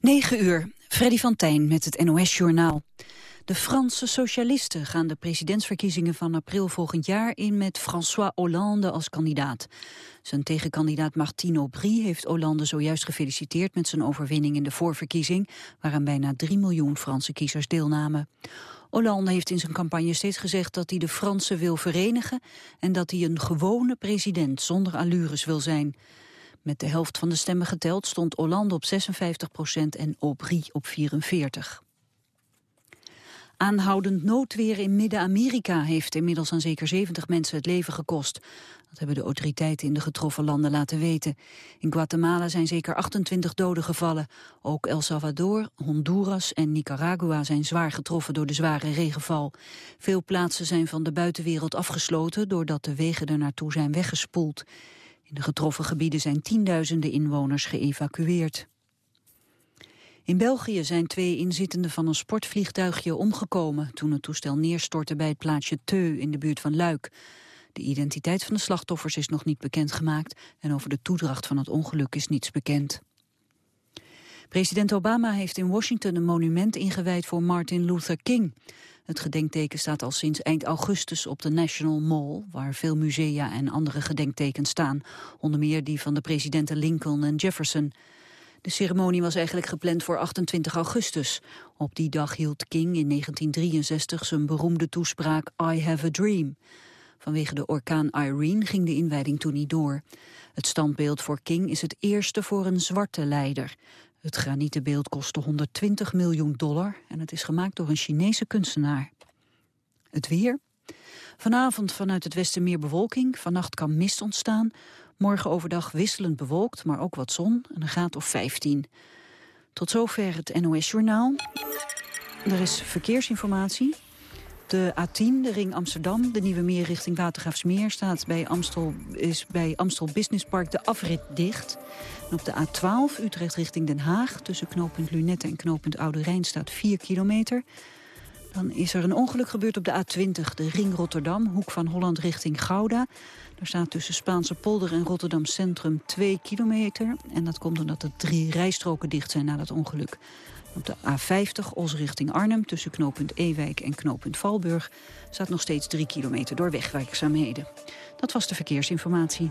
9 uur, Freddy van Tijn met het NOS-journaal. De Franse socialisten gaan de presidentsverkiezingen van april volgend jaar in met François Hollande als kandidaat. Zijn tegenkandidaat Martine Aubry heeft Hollande zojuist gefeliciteerd met zijn overwinning in de voorverkiezing, waaraan bijna 3 miljoen Franse kiezers deelnamen. Hollande heeft in zijn campagne steeds gezegd dat hij de Fransen wil verenigen en dat hij een gewone president zonder allures wil zijn. Met de helft van de stemmen geteld stond Hollande op 56 procent en Aubry op 44. Aanhoudend noodweer in Midden-Amerika heeft inmiddels aan zeker 70 mensen het leven gekost. Dat hebben de autoriteiten in de getroffen landen laten weten. In Guatemala zijn zeker 28 doden gevallen. Ook El Salvador, Honduras en Nicaragua zijn zwaar getroffen door de zware regenval. Veel plaatsen zijn van de buitenwereld afgesloten doordat de wegen er naartoe zijn weggespoeld. In de getroffen gebieden zijn tienduizenden inwoners geëvacueerd. In België zijn twee inzittenden van een sportvliegtuigje omgekomen... toen het toestel neerstortte bij het plaatsje Teu in de buurt van Luik. De identiteit van de slachtoffers is nog niet bekendgemaakt... en over de toedracht van het ongeluk is niets bekend. President Obama heeft in Washington een monument ingewijd voor Martin Luther King. Het gedenkteken staat al sinds eind augustus op de National Mall... waar veel musea en andere gedenktekens staan. Onder meer die van de presidenten Lincoln en Jefferson. De ceremonie was eigenlijk gepland voor 28 augustus. Op die dag hield King in 1963 zijn beroemde toespraak I Have a Dream. Vanwege de orkaan Irene ging de inwijding toen niet door. Het standbeeld voor King is het eerste voor een zwarte leider. Het granieten beeld kostte 120 miljoen dollar en het is gemaakt door een Chinese kunstenaar. Het weer. Vanavond vanuit het westen meer bewolking. Vannacht kan mist ontstaan. Morgen overdag wisselend bewolkt, maar ook wat zon. En een graad of 15. Tot zover het NOS-journaal. Er is verkeersinformatie. De A10, de ring Amsterdam, de nieuwe meer richting Watergraafsmeer... staat bij Amstel, is bij Amstel Business Park de afrit dicht. En op de A12, Utrecht richting Den Haag... tussen knooppunt Lunette en knooppunt Oude Rijn staat 4 kilometer... Dan is er een ongeluk gebeurd op de A20, de ring Rotterdam, hoek van Holland richting Gouda. Daar staat tussen Spaanse polder en Rotterdam Centrum 2 kilometer. En dat komt omdat er drie rijstroken dicht zijn na dat ongeluk. Op de A50 Os richting Arnhem tussen knooppunt Ewijk en knooppunt Valburg... staat nog steeds 3 kilometer door wegwerkzaamheden. Dat was de verkeersinformatie.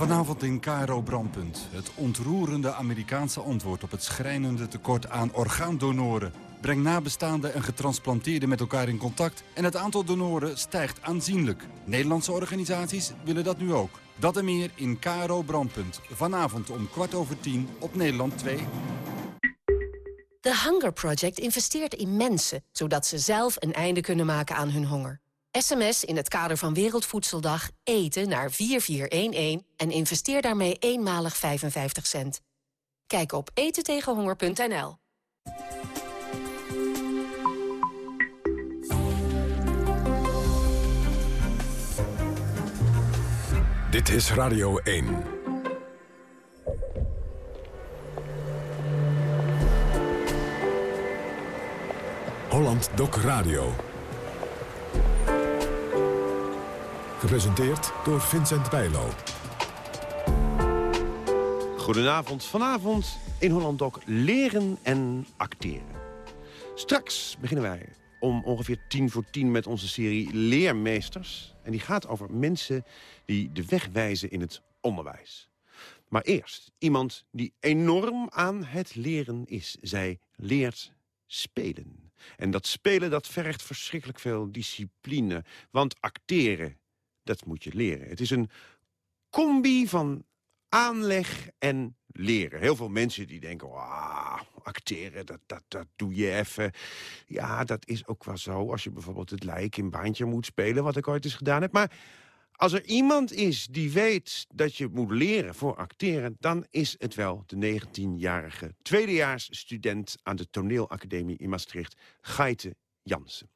Vanavond in KRO Brandpunt. Het ontroerende Amerikaanse antwoord op het schrijnende tekort aan orgaandonoren. Breng nabestaanden en getransplanteerden met elkaar in contact... en het aantal donoren stijgt aanzienlijk. Nederlandse organisaties willen dat nu ook. Dat en meer in KRO Brandpunt. Vanavond om kwart over tien op Nederland 2. The Hunger Project investeert in mensen... zodat ze zelf een einde kunnen maken aan hun honger. SMS in het kader van Wereldvoedseldag eten naar 4411 en investeer daarmee eenmalig 55 cent. Kijk op etentegenhonger.nl. Dit is Radio 1. Holland Doc Radio. Gepresenteerd door Vincent Bijlo. Goedenavond. Vanavond in Holland Doc leren en acteren. Straks beginnen wij om ongeveer tien voor tien met onze serie Leermeesters. En die gaat over mensen die de weg wijzen in het onderwijs. Maar eerst iemand die enorm aan het leren is. Zij leert spelen. En dat spelen dat vergt verschrikkelijk veel discipline. Want acteren, dat moet je leren. Het is een combi van aanleg en leren. Heel veel mensen die denken, acteren, dat, dat, dat doe je even. Ja, dat is ook wel zo als je bijvoorbeeld het lijk in baantje moet spelen... wat ik ooit eens gedaan heb. Maar Als er iemand is die weet dat je moet leren voor acteren... dan is het wel de 19-jarige tweedejaarsstudent... aan de toneelacademie in Maastricht, Gaite Jansen.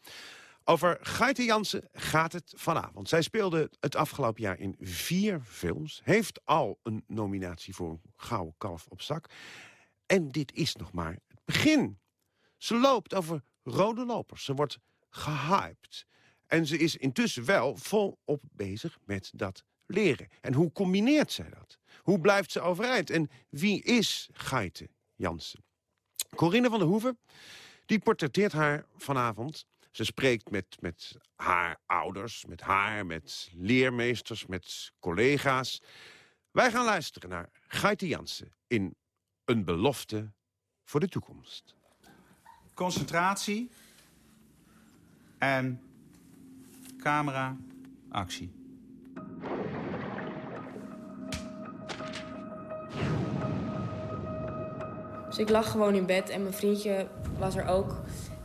Over Gaite Jansen gaat het vanavond. Zij speelde het afgelopen jaar in vier films. Heeft al een nominatie voor een Gouden Kalf op zak. En dit is nog maar het begin. Ze loopt over rode lopers. Ze wordt gehyped. En ze is intussen wel volop bezig met dat leren. En hoe combineert zij dat? Hoe blijft ze overeind? En wie is Gaite Jansen? Corinne van der Hoeven die portretteert haar vanavond. Ze spreekt met, met haar ouders, met haar, met leermeesters, met collega's. Wij gaan luisteren naar Gaite Jansen in Een belofte voor de toekomst. Concentratie en camera, actie. Dus ik lag gewoon in bed en mijn vriendje was er ook.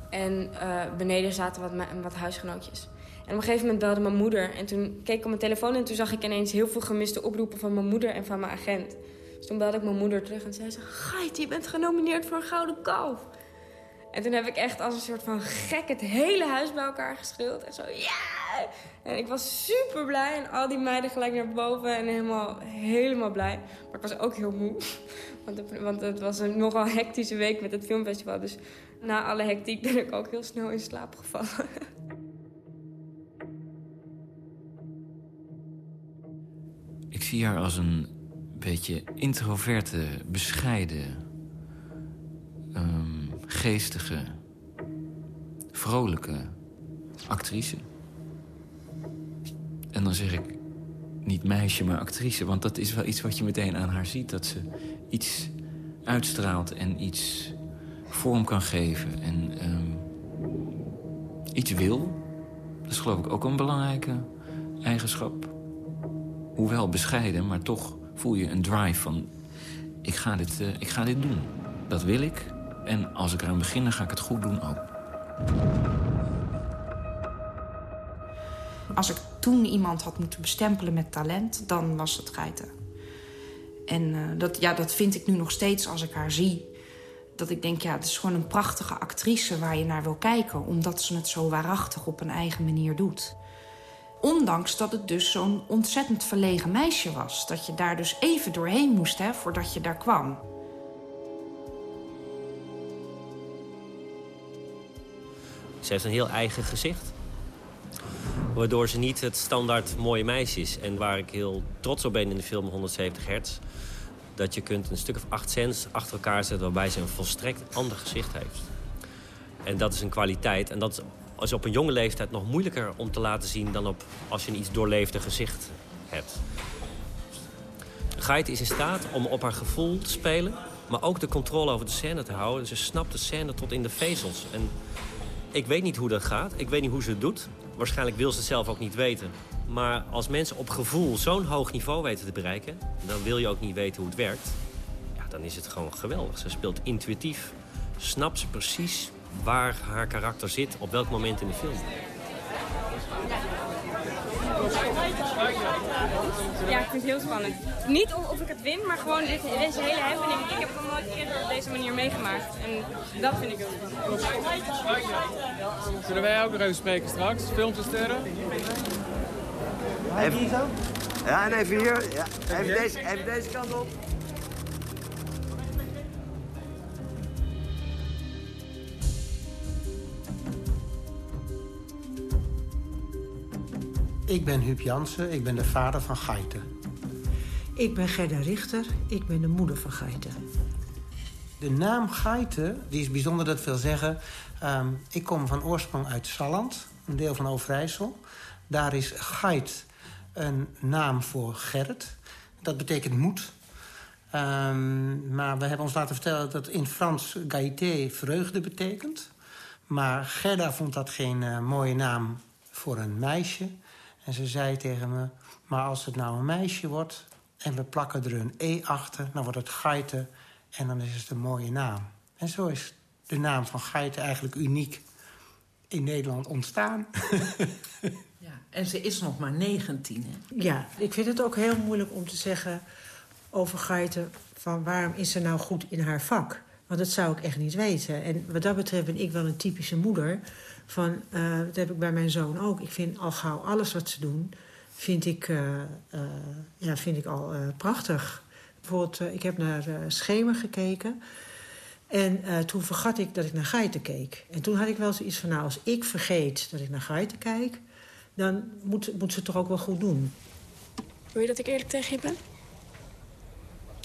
En uh, beneden zaten wat, wat huisgenootjes. En op een gegeven moment belde mijn moeder. En toen keek ik op mijn telefoon en toen zag ik ineens heel veel gemiste oproepen van mijn moeder en van mijn agent. Dus toen belde ik mijn moeder terug en zei ze... Gait, je bent genomineerd voor een gouden kalf. En toen heb ik echt als een soort van gek het hele huis bij elkaar geschreeuwd. En zo, ja! En ik was super blij. En al die meiden gelijk naar boven en helemaal, helemaal blij. Maar ik was ook heel moe. Want het, want het was een nogal hectische week met het filmfestival. Dus na alle hectiek ben ik ook heel snel in slaap gevallen. Ik zie haar als een beetje introverte, bescheiden... Um, geestige, vrolijke actrice. En dan zeg ik niet meisje, maar actrice. Want dat is wel iets wat je meteen aan haar ziet. Dat ze iets uitstraalt en iets vorm kan geven. En um, iets wil. Dat is geloof ik ook een belangrijke eigenschap. Hoewel bescheiden, maar toch voel je een drive van... ik ga dit, uh, ik ga dit doen. Dat wil ik. En als ik eraan begin, dan ga ik het goed doen ook. Als ik toen iemand had moeten bestempelen met talent, dan was het Geiten. En uh, dat, ja, dat vind ik nu nog steeds als ik haar zie. Dat ik denk, ja, het is gewoon een prachtige actrice waar je naar wil kijken. Omdat ze het zo waarachtig op een eigen manier doet. Ondanks dat het dus zo'n ontzettend verlegen meisje was. Dat je daar dus even doorheen moest hè, voordat je daar kwam. Ze heeft een heel eigen gezicht. Waardoor ze niet het standaard mooie meisje is. En waar ik heel trots op ben in de film 170 hertz... dat je kunt een stuk of acht scènes achter elkaar zetten... waarbij ze een volstrekt ander gezicht heeft. En dat is een kwaliteit. En dat is op een jonge leeftijd nog moeilijker om te laten zien... dan op, als je een iets doorleefde gezicht hebt. Gait is in staat om op haar gevoel te spelen... maar ook de controle over de scène te houden. Ze snapt de scène tot in de vezels. En ik weet niet hoe dat gaat. Ik weet niet hoe ze het doet. Waarschijnlijk wil ze het zelf ook niet weten. Maar als mensen op gevoel zo'n hoog niveau weten te bereiken... dan wil je ook niet weten hoe het werkt. Ja, dan is het gewoon geweldig. Ze speelt intuïtief. Snapt ze precies waar haar karakter zit... op welk moment in de film. Ja, ik vind het heel spannend. Niet of ik het win, maar gewoon dit, deze hele happening. Ik heb het nog nooit eerder op deze manier meegemaakt. En dat vind ik heel spannend. Zullen wij ook nog even spreken straks? Films sterren? Even hier zo? Ja, en even hier. Ja. Even, deze, even deze kant op. Ik ben Huub Jansen, ik ben de vader van Geiten. Ik ben Gerda Richter, ik ben de moeder van Geiten. De naam Geiten, die is bijzonder, dat wil zeggen... Um, ik kom van oorsprong uit Salland, een deel van Overijssel. Daar is Geit een naam voor Gerrit. Dat betekent moed. Um, maar we hebben ons laten vertellen dat in Frans gaieté vreugde betekent. Maar Gerda vond dat geen uh, mooie naam voor een meisje. En ze zei tegen me, maar als het nou een meisje wordt... en we plakken er een E achter, dan wordt het Geiten... en dan is het een mooie naam. En zo is de naam van Geiten eigenlijk uniek in Nederland ontstaan. Ja, en ze is nog maar 19, hè? Ja, ik vind het ook heel moeilijk om te zeggen over Gaite... van waarom is ze nou goed in haar vak? Want dat zou ik echt niet weten. En wat dat betreft ben ik wel een typische moeder. Van, uh, dat heb ik bij mijn zoon ook. Ik vind al gauw alles wat ze doen, vind ik, uh, uh, ja, vind ik al prachtig. Bijvoorbeeld, ik heb naar Schemer gekeken... En uh, toen vergat ik dat ik naar geiten keek. En toen had ik wel zoiets van, nou, als ik vergeet dat ik naar geiten kijk... dan moet, moet ze het toch ook wel goed doen. Wil je dat ik eerlijk tegen je ben?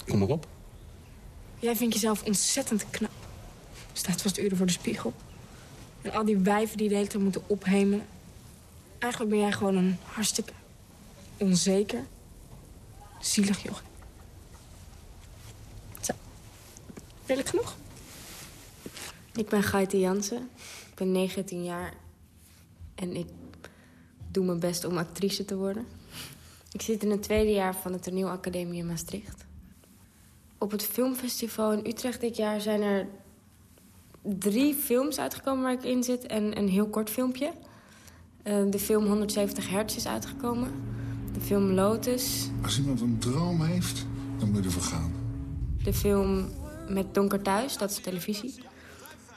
Kom maar op. Jij vindt jezelf ontzettend knap. Staat vast uren voor de spiegel. En al die wijven die de hele tijd moeten ophemelen. Eigenlijk ben jij gewoon een hartstikke onzeker, zielig joch. Zo. Eerlijk genoeg? Ik ben Gaite Jansen. Ik ben 19 jaar. En ik doe mijn best om actrice te worden. Ik zit in het tweede jaar van de toneelacademie in Maastricht. Op het filmfestival in Utrecht dit jaar zijn er drie films uitgekomen waar ik in zit en een heel kort filmpje. Uh, de film 170 Hertz is uitgekomen. De film Lotus. Als iemand een droom heeft, dan moet je ervoor gaan. De film Met Donker Thuis, dat is televisie.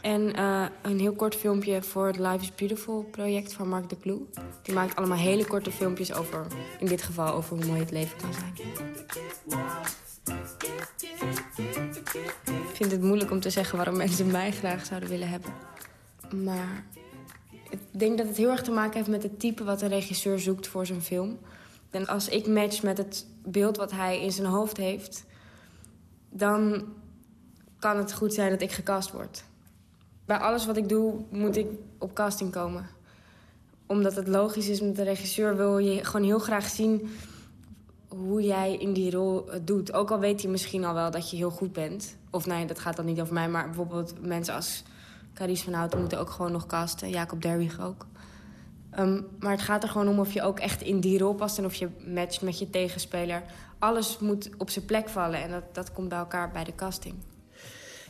En uh, een heel kort filmpje voor het Life is Beautiful project van Mark de Kloe. Die maakt allemaal hele korte filmpjes over, in dit geval, over hoe mooi het leven kan zijn. Vind het moeilijk om te zeggen waarom mensen mij graag zouden willen hebben. Maar ik denk dat het heel erg te maken heeft met het type wat een regisseur zoekt voor zijn film. En als ik match met het beeld wat hij in zijn hoofd heeft... dan kan het goed zijn dat ik gecast word. Bij alles wat ik doe, moet ik op casting komen. Omdat het logisch is met de regisseur wil je gewoon heel graag zien hoe jij in die rol het doet. Ook al weet hij misschien al wel dat je heel goed bent. Of nee, dat gaat dan niet over mij. Maar bijvoorbeeld mensen als Carice van Houten moeten ook gewoon nog casten. Jacob Derwig ook. Um, maar het gaat er gewoon om of je ook echt in die rol past... en of je matcht met je tegenspeler. Alles moet op zijn plek vallen. En dat, dat komt bij elkaar bij de casting.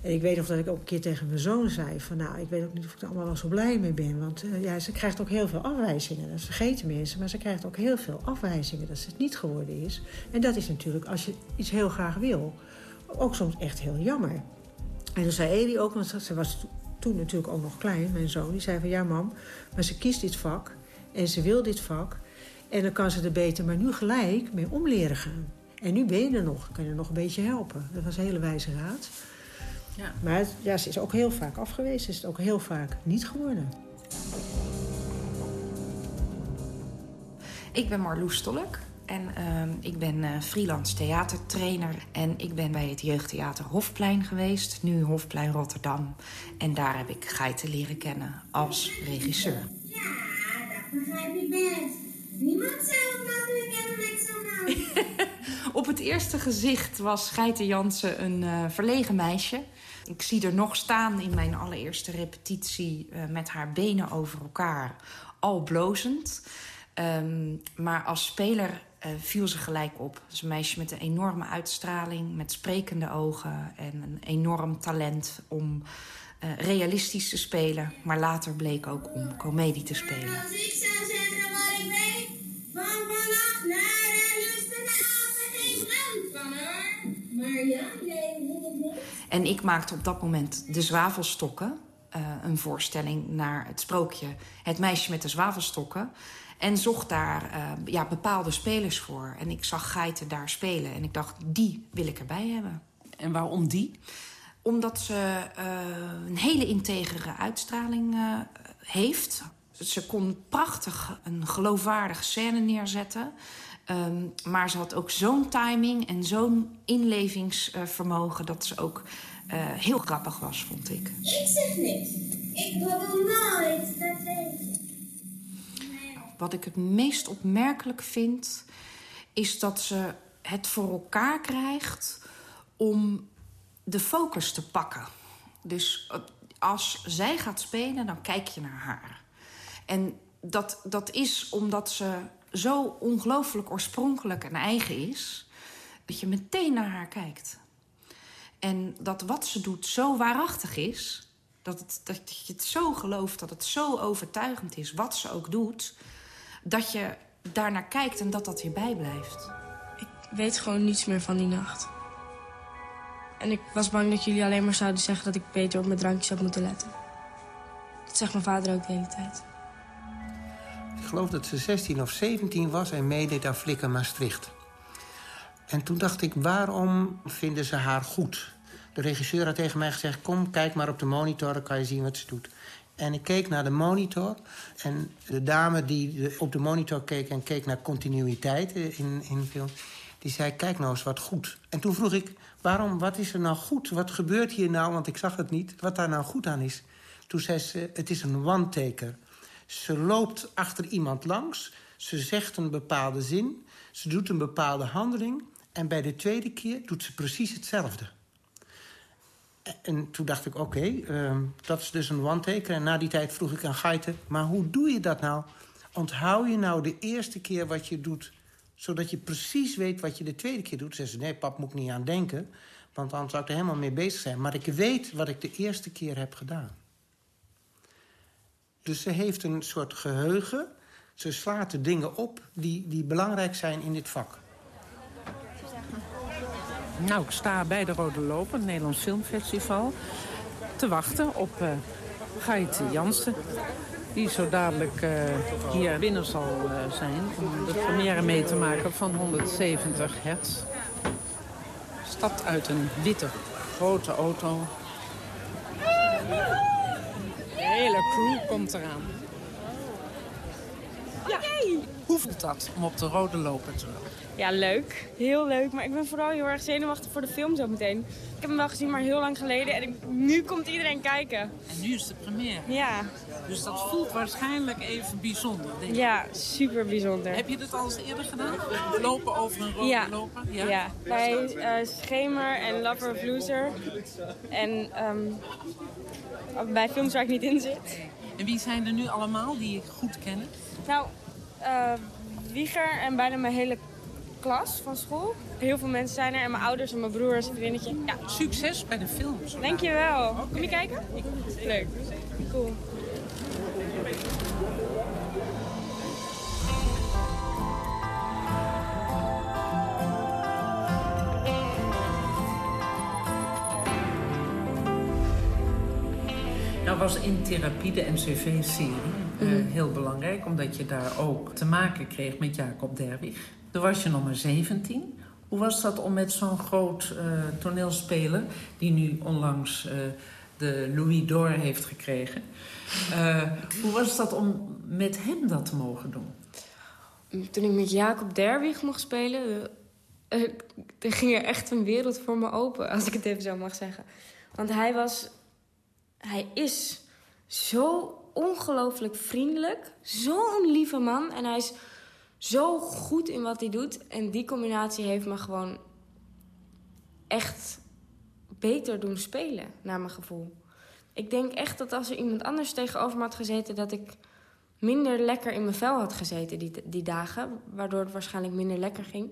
En ik weet nog dat ik ook een keer tegen mijn zoon zei... van nou, ik weet ook niet of ik er allemaal wel zo blij mee ben. Want uh, ja, ze krijgt ook heel veel afwijzingen. Dat vergeten mensen. Maar ze krijgt ook heel veel afwijzingen dat ze het niet geworden is. En dat is natuurlijk, als je iets heel graag wil... ook soms echt heel jammer. En toen zei Eli ook, want ze was toen natuurlijk ook nog klein, mijn zoon... die zei van ja, mam, maar ze kiest dit vak en ze wil dit vak... en dan kan ze er beter maar nu gelijk mee om leren gaan. En nu ben je er nog, kan je er nog een beetje helpen. Dat was een hele wijze raad. Ja. Maar ja, ze is ook heel vaak afgewezen. Ze is het ook heel vaak niet geworden. Ik ben Marloes Stolk. En uh, ik ben uh, freelance theatertrainer. En ik ben bij het jeugdtheater Hofplein geweest. Nu Hofplein Rotterdam. En daar heb ik Geiten leren kennen als regisseur. Ja, dat begrijp ik best. Niemand zou het makkelijk zo'n naam. Op het eerste gezicht was Geiten Jansen een uh, verlegen meisje. Ik zie er nog staan in mijn allereerste repetitie uh, met haar benen over elkaar, al blozend. Um, maar als speler uh, viel ze gelijk op. Is een meisje met een enorme uitstraling, met sprekende ogen en een enorm talent om uh, realistisch te spelen. Maar later bleek ook om komedie te spelen. En ik maakte op dat moment de zwavelstokken. Uh, een voorstelling naar het sprookje Het meisje met de zwavelstokken. En zocht daar uh, ja, bepaalde spelers voor. En ik zag geiten daar spelen. En ik dacht, die wil ik erbij hebben. En waarom die? Omdat ze uh, een hele integere uitstraling heeft. Ze kon prachtig een geloofwaardige scène neerzetten. Um, maar ze had ook zo'n timing en zo'n inlevingsvermogen... dat ze ook uh, heel grappig was, vond ik. Ik zeg niks. Ik babbel nooit, dat weet je. Wat ik het meest opmerkelijk vind... is dat ze het voor elkaar krijgt om de focus te pakken. Dus als zij gaat spelen, dan kijk je naar haar. En dat, dat is omdat ze zo ongelooflijk oorspronkelijk en eigen is... dat je meteen naar haar kijkt. En dat wat ze doet zo waarachtig is... Dat, dat je het zo gelooft, dat het zo overtuigend is, wat ze ook doet... dat je daarnaar kijkt en dat dat je bijblijft. Ik weet gewoon niets meer van die nacht. En ik was bang dat jullie alleen maar zouden zeggen dat ik beter op mijn drankjes had moeten letten. Dat zegt mijn vader ook de hele tijd. Geloof dat ze 16 of 17 was en meedeed aan Flikker Maastricht. En toen dacht ik, waarom vinden ze haar goed? De regisseur had tegen mij gezegd... kom, kijk maar op de monitor, dan kan je zien wat ze doet. En ik keek naar de monitor. En de dame die op de monitor keek en keek naar continuïteit in, in de film... die zei, kijk nou eens wat goed. En toen vroeg ik, waarom, wat is er nou goed? Wat gebeurt hier nou? Want ik zag het niet. Wat daar nou goed aan is. Toen zei ze, het is een one-taker. Ze loopt achter iemand langs. Ze zegt een bepaalde zin. Ze doet een bepaalde handeling. En bij de tweede keer doet ze precies hetzelfde. En toen dacht ik, oké, ehm, dat is dus een one-taker. En na die tijd vroeg ik aan Geiten, maar hoe doe je dat nou? Onthoud je nou de eerste keer wat je doet... zodat je precies weet wat je de tweede keer doet? Ze zei, nee, pap, moet ik niet aan denken. Want anders zou ik er helemaal mee bezig zijn. Maar ik weet wat ik de eerste keer heb gedaan. Dus ze heeft een soort geheugen. Ze slaat de dingen op die, die belangrijk zijn in dit vak. Nou, ik sta bij de Rode Loper, het Nederlands Filmfestival... te wachten op uh, Jansen. Die zo dadelijk uh, hier binnen zal uh, zijn om de première mee te maken van 170 hertz. Stapt uit een witte grote auto. Hele crew komt eraan. Ja. Hoe voelt dat om op de rode loper te lopen? Ja, leuk. Heel leuk. Maar ik ben vooral heel erg zenuwachtig voor de film zo meteen. Ik heb hem wel gezien, maar heel lang geleden. En ik- nu komt iedereen kijken. En nu is de première. Ja. Dus dat voelt waarschijnlijk even bijzonder, denk ik. Ja, super bijzonder. Heb je dit al eens eerder gedaan? Lopen over een rode Ja. loper? Ja, bij eh, Schemer en Lover of Loser. En ehm, bij films waar ik niet in zit. En wie zijn er nu allemaal die ik goed ken? Nou, eh, Wieger en bijna mijn hele klas van school. Heel veel mensen zijn er. En mijn ouders en mijn broers en vriendinnetje. Ja. Succes bij de film. Dankjewel. Kom je kijken? Leuk. Cool. Was in therapie de NCV-serie eh, Mhm. heel belangrijk... omdat je daar ook te maken kreeg met Jacob Derwig. Toen was je nog maar 17. Hoe was dat om met zo'n groot eh, toneelspeler... die nu onlangs eh, de Louis d'Or heeft gekregen... hoe was dat om met hem dat te mogen doen? Toen ik met Jacob Derwig mocht spelen... er ging er echt een wereld voor me open, als ik het even zo mag zeggen. Want hij was... Hij is zo ongelooflijk vriendelijk. Zo'n lieve man. En hij is zo goed in wat hij doet. En die combinatie heeft me gewoon echt beter doen spelen, naar mijn gevoel. Ik denk echt dat als er iemand anders tegenover me had gezeten... dat ik minder lekker in mijn vel had gezeten die, die dagen. Waardoor het waarschijnlijk minder lekker ging.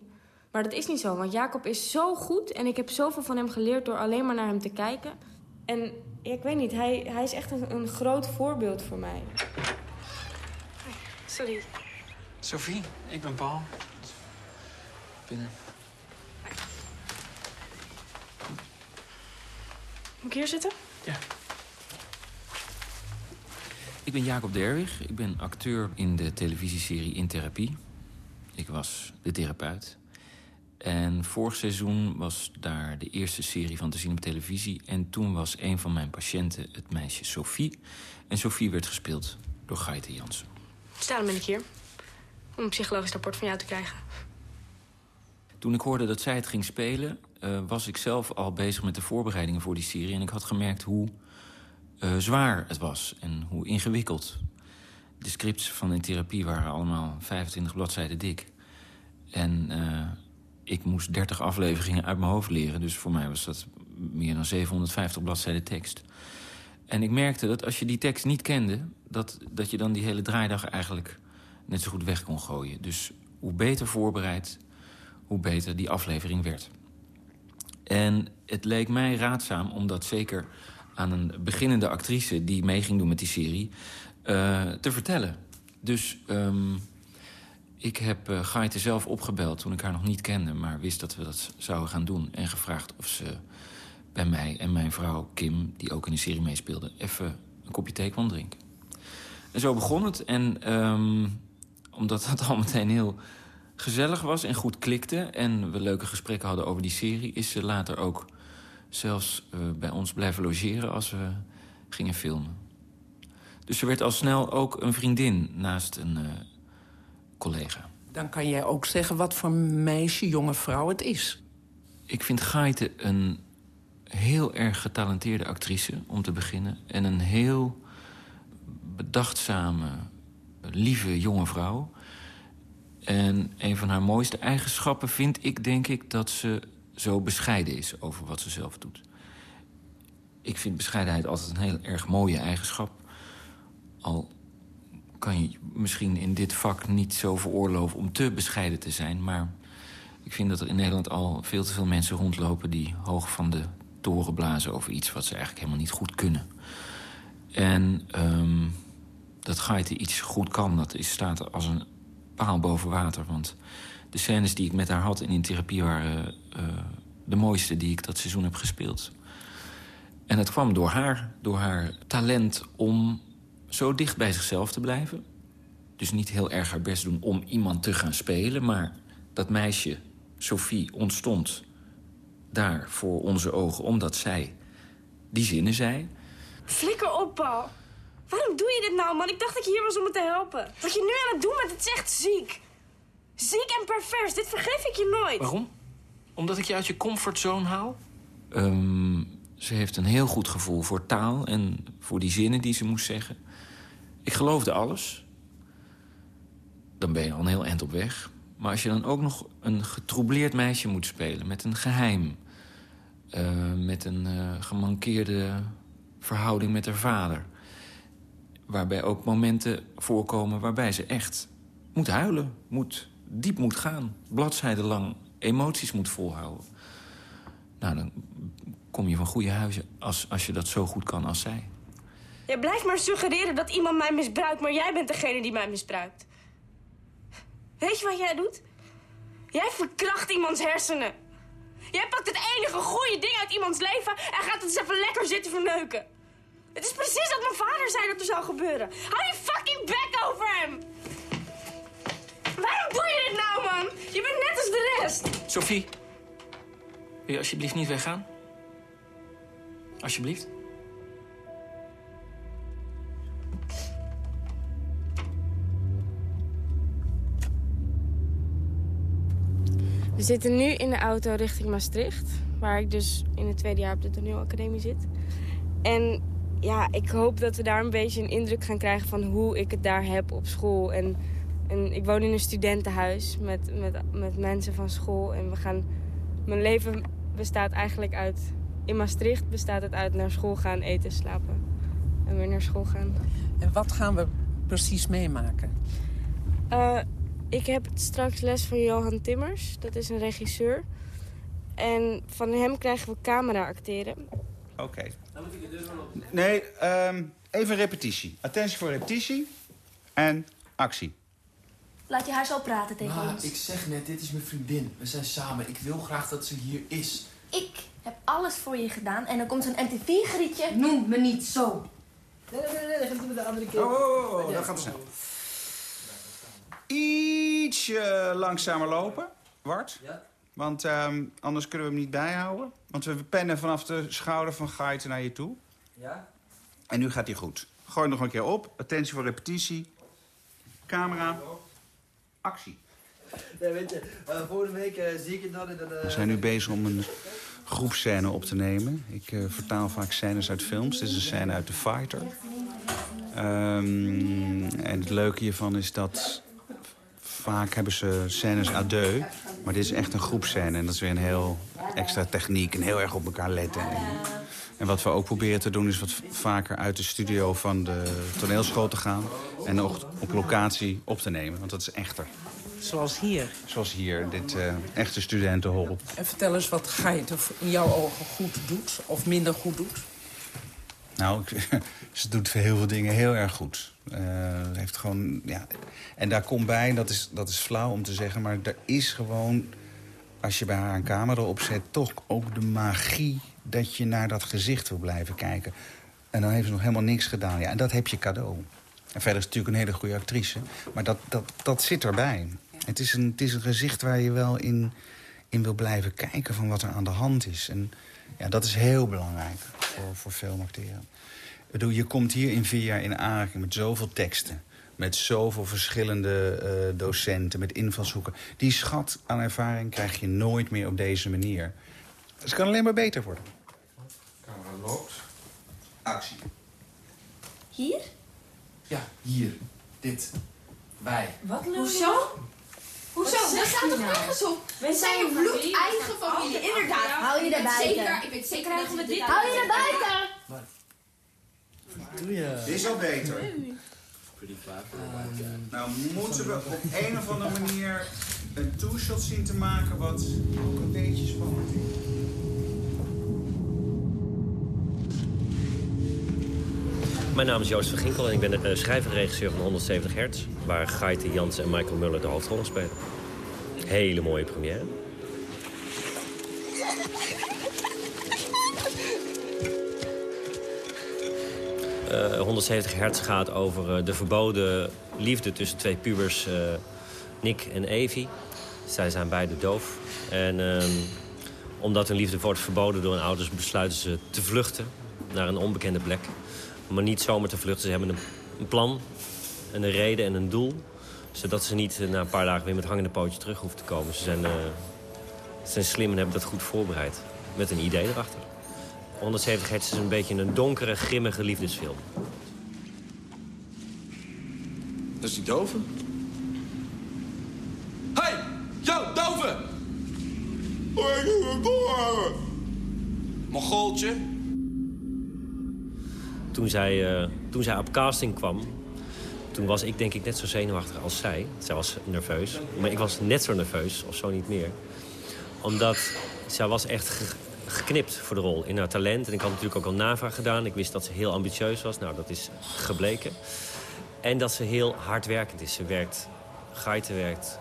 Maar dat is niet zo, want Jacob is zo goed... en ik heb zoveel van hem geleerd door alleen maar naar hem te kijken. En ja, ik weet niet, hij, hij is echt een, een groot voorbeeld voor mij. Sorry. Sophie, ik ben Paul. Binnen. Moet ik hier zitten? Ja. Ik ben Jacob Derwig. Ik ben acteur in de televisieserie In Therapie. Ik was de therapeut. En vorig seizoen was daar de eerste serie van te zien op televisie. En toen was een van mijn patiënten het meisje Sophie. En Sophie werd gespeeld door Gaite Jansen. Daarom ben ik hier. Om een psychologisch rapport van jou te krijgen. Toen ik hoorde dat zij het ging spelen, eh, was ik zelf al bezig met de voorbereidingen voor die serie. En ik had gemerkt hoe eh, zwaar het was en hoe ingewikkeld. De scripts van in therapie waren allemaal 25 bladzijden dik. En eh, ik moest 30 afleveringen uit mijn hoofd leren. Dus voor mij was dat meer dan 750 bladzijden tekst. En ik merkte dat als je die tekst niet kende... dat, dat je dan die hele draaidag eigenlijk net zo goed weg kon gooien. Dus hoe beter voorbereid, hoe beter die aflevering werd. En het leek mij raadzaam om dat zeker aan een beginnende actrice... die mee ging doen met die serie, eh, te vertellen. Dus ehm, Ik heb uh, Gaite zelf opgebeld toen ik haar nog niet kende... maar wist dat we dat zouden gaan doen. En gevraagd of ze bij mij en mijn vrouw Kim... die ook in de serie meespeelde, even een kopje thee kwam drinken. En zo begon het. En um, omdat het al meteen heel gezellig was en goed klikte... en we leuke gesprekken hadden over die serie... is ze later ook zelfs uh, bij ons blijven logeren als we gingen filmen. Dus ze werd al snel ook een vriendin naast een uh, collega. Dan kan jij ook zeggen wat voor meisje, jonge vrouw het is. Ik vind Gaite een heel erg getalenteerde actrice, om te beginnen. En een heel bedachtzame, lieve jonge vrouw. En een van haar mooiste eigenschappen vind ik, denk ik... dat ze zo bescheiden is over wat ze zelf doet. Ik vind bescheidenheid altijd een heel erg mooie eigenschap. Al kan je misschien in dit vak niet zo veroorloven om te bescheiden te zijn... maar ik vind dat er in Nederland al veel te veel mensen rondlopen... die hoog van de toren blazen over iets wat ze eigenlijk helemaal niet goed kunnen. En um, dat Gaite iets goed kan, dat is, staat als een paal boven water. Want de scènes die ik met haar had in therapie waren uh, de mooiste die ik dat seizoen heb gespeeld. En dat kwam door haar, door haar talent om zo dicht bij zichzelf te blijven. Dus niet heel erg haar best doen om iemand te gaan spelen... maar dat meisje, Sophie, ontstond daar voor onze ogen... omdat zij die zinnen zei. Flikker op, Paul. Waarom doe je dit nou, man? Ik dacht dat je hier was om me te helpen. Wat je nu aan het doen bent, het is echt ziek. Ziek en pervers. Dit vergeef ik je nooit. Waarom? Omdat ik je uit je comfortzone haal? Um, ze heeft een heel goed gevoel voor taal en voor die zinnen die ze moest zeggen. Ik geloofde alles. Dan ben je al een heel eind op weg. Maar als je dan ook nog een getroubleerd meisje moet spelen... met een geheim, uh, met een uh, gemankeerde verhouding met haar vader... waarbij ook momenten voorkomen waarbij ze echt moet huilen... Moet, diep moet gaan, bladzijden lang emoties moet volhouden. Nou, dan kom je van goede huizen als, als je dat zo goed kan als zij. Je blijft maar suggereren dat iemand mij misbruikt, maar jij bent degene die mij misbruikt. Weet je wat jij doet? Jij verkracht iemands hersenen. Jij pakt het enige goede ding uit iemands leven en gaat het eens even lekker zitten verneuken. Het is precies wat mijn vader zei dat er zou gebeuren. Hou je fucking bek over hem! Waarom doe je dit nou, man? Je bent net als de rest. Sophie, wil je alsjeblieft niet weggaan? Alsjeblieft. We zitten nu in de auto richting Maastricht. Waar ik dus in het tweede jaar op de toneelacademie zit. En ja, ik hoop dat we daar een beetje een indruk gaan krijgen van hoe ik het daar heb op school. En, en ik woon in een studentenhuis met, met, met mensen van school. En we gaan... Mijn leven bestaat eigenlijk uit... In Maastricht bestaat het uit naar school gaan, eten, slapen. En weer naar school gaan. En wat gaan we precies meemaken? Uh, ik heb straks les van Johan Timmers. Dat is een regisseur. En van hem krijgen we camera acteren. Oké. Okay. Nee, um, even repetitie. Attentie voor repetitie. En actie. Laat je haar zo praten tegen maar, ons. Ik zeg net, dit is mijn vriendin. We zijn samen. Ik wil graag dat ze hier is. Ik heb alles voor je gedaan en dan komt zo'n MTV-grietje. Noem me niet zo. Nee, nee, nee, nee. Dat doen we de andere keer. Oh, oh, oh, oh dat gaat snel. Ietsje langzamer lopen, Wart. Ja. Want um, anders kunnen we hem niet bijhouden. Want we pennen vanaf de schouder van Gaite naar je toe. Ja. En nu gaat hij goed. Gooi nog een keer op. Attentie voor repetitie. Camera. Actie. Nee, weet je, uh, vorige week uh, zie ik het dan... En dan uh... We zijn nu bezig om een groepscène op te nemen. Ik vertaal vaak scènes uit films. Dit is een scène uit The Fighter. Um, en het leuke hiervan is dat... Vaak hebben ze scènes à deux, maar dit is echt een groepscène. En dat is weer een heel extra techniek en heel erg op elkaar letten. En, en wat we ook proberen te doen is wat vaker uit de studio van de toneelschool te gaan. En ook op locatie op te nemen, want dat is echter. Zoals hier? Zoals hier, dit uh, echte studentenhol. En vertel eens wat Geit in jouw ogen goed doet of minder goed doet. Nou, ze doet heel veel dingen heel erg goed. Eh, heeft gewoon, ja. En daar komt bij, dat is, dat is flauw om te zeggen... maar er is gewoon, als je bij haar een camera opzet... toch ook de magie dat je naar dat gezicht wil blijven kijken. En dan heeft ze nog helemaal niks gedaan. Ja, en dat heb je cadeau. En verder is het natuurlijk een hele goede actrice. Maar dat, dat, dat zit erbij. Het, is een, het is een gezicht waar je wel in, in wil blijven kijken... van wat er aan de hand is. En ja, dat is heel belangrijk voor, voor filmacteren. Ik bedoel, je komt hier in vier jaar in aanraking met zoveel teksten. Met zoveel verschillende eh, docenten, met invalshoeken. Die schat aan ervaring krijg je nooit meer op deze manier. Dus het kan alleen maar beter worden. Camera loopt. Actie. Hier? Ja, hier. Dit. Wij. Wat Hoezo? Hoezo? Daar zeg staat toch nou? nergens op? We zijn een bloedeigen familie, inderdaad. Hou je buiten. zeker- Ik weet zeker dat we dit... Hou je buiten! Doe je? Is al beter. Nou, moeten we op een of andere manier een two-shot zien te maken... wat ook een beetje spannend is. Mijn naam is Joost van Ginkel en ik ben de eh, schrijver en regisseur van 170 Hertz... waar Gaite Jansen en Michael Muller de hoofdrollen spelen. Hele mooie première. Eh 170 Hertz gaat over eh, de verboden liefde tussen twee pubers, eh, Nick en Evie. Zij zijn beide doof. En ehm, omdat hun liefde wordt verboden door hun ouders... besluiten ze te vluchten naar een onbekende plek. Maar niet zomaar te vluchten. Ze hebben een, plan, en een reden en een doel. Zodat ze niet eh, na een paar dagen weer met hangende pootjes terug hoeven te komen. Ze zijn, eh, ze zijn slim en hebben dat goed voorbereid. Met een idee erachter. 170 hertz is een beetje een donkere, grimmige liefdesfilm. Dat is die dove. Hey! Yo, dove! Mongooltje. Toen zij, eh, toen zij op casting kwam, toen was ik denk ik net zo zenuwachtig als zij. Zij was nerveus, maar ik was net zo nerveus, of zo niet meer. Omdat zij was echt geknipt voor de rol in haar talent. En ik had natuurlijk ook al navraag gedaan. Ik wist dat ze heel ambitieus was. Nou, dat is gebleken. En dat ze heel hardwerkend is. Ze werkt, Gaite werkt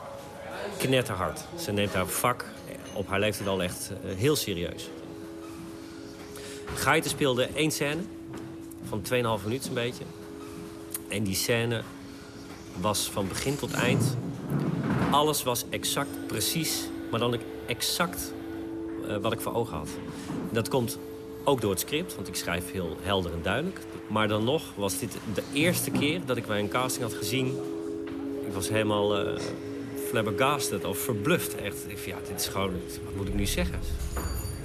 knetterhard. Ze neemt haar vak op haar leeftijd al echt eh, heel serieus. Gaite speelde één scène van 2,5 minuut zo'n beetje. En die scène was van begin tot eind... Alles was exact precies, maar dan exact eh, wat ik voor ogen had. Dat komt ook door het script, want ik schrijf heel helder en duidelijk. Maar dan nog was dit de eerste keer dat ik bij een casting had gezien... Ik was helemaal eh flabbergasted of verbluft. Echt, ja, dit is gewoon... Wat moet ik nu zeggen?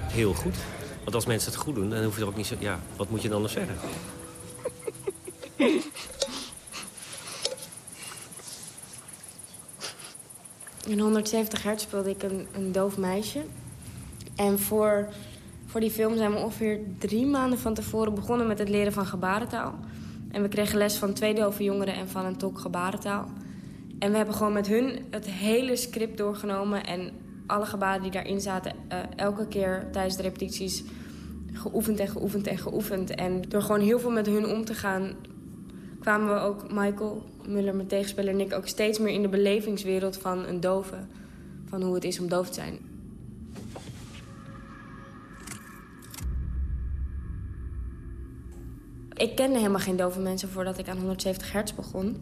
Heel goed. Want als mensen het goed doen, dan hoef je er ook niet zo... Ja, wat moet je dan nog zeggen? In 170 hertz speelde ik een doof meisje. En voor, voor die film zijn we ongeveer drie maanden van tevoren begonnen met het leren van gebarentaal. En we kregen les van twee dove jongeren en van een tolk gebarentaal. En we hebben gewoon met hun het hele script doorgenomen en alle gebaren die daarin zaten, eh, elke keer tijdens de repetities geoefend en geoefend en geoefend. En door gewoon heel veel met hun om te gaan, kwamen we ook, Michael Muller, mijn tegenspeler, en ik ook steeds meer in de belevingswereld van een dove. Van hoe het is om doof te zijn. Ik kende helemaal geen dove mensen voordat ik aan 170 hertz begon.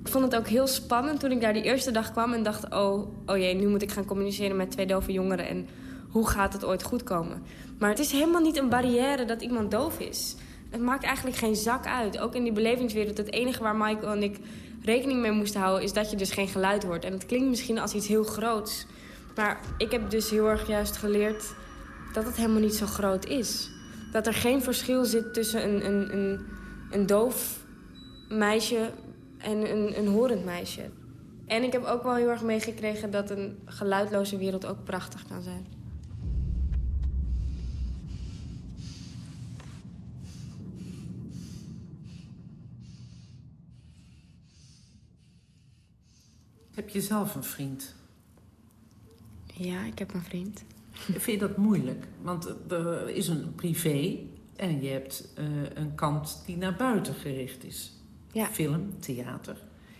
Ik vond het ook heel spannend toen ik daar die eerste dag kwam en dacht... oh, oh jee, nu moet ik gaan communiceren met twee dove jongeren... en hoe gaat het ooit goed komen? Maar het is helemaal niet een barrière dat iemand doof is. Het maakt eigenlijk geen zak uit. Ook in die belevingswereld, het enige waar Michael en ik rekening mee moesten houden... is dat je dus geen geluid hoort. En het klinkt misschien als iets heel groots. Maar ik heb dus heel erg juist geleerd dat het helemaal niet zo groot is. Dat er geen verschil zit tussen een, een, een, een doof meisje en een, een horend meisje. En ik heb ook wel heel erg meegekregen dat een geluidloze wereld ook prachtig kan zijn. Heb je zelf een vriend? Ja, ik heb een vriend. Vind je dat moeilijk? Want er is een privé En je hebt eh, een kant die naar buiten gericht is. Film, theater.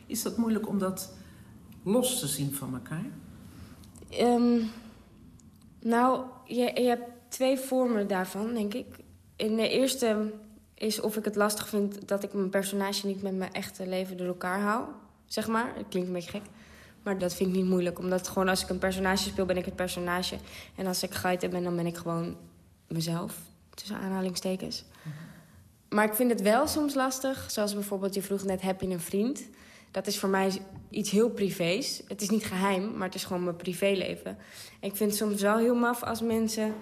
Is dat moeilijk om dat los te zien van elkaar? Ehm, nou, je, je hebt twee vormen daarvan, denk ik. In de eerste is of ik het lastig vind dat ik mijn personage niet met mijn echte leven door elkaar hou. Zeg maar. Het klinkt een beetje gek. Maar dat vind ik niet moeilijk. Omdat gewoon als ik een personage speel, ben ik het personage. En als ik geiten ben, dan ben ik gewoon mezelf. Tussen aanhalingstekens. Maar ik vind het wel soms lastig. Zoals bijvoorbeeld, je vroeg net, heb je een vriend? Dat is voor mij iets heel privés. Het is niet geheim, maar het is gewoon mijn privéleven. En ik vind het soms wel heel maf als mensen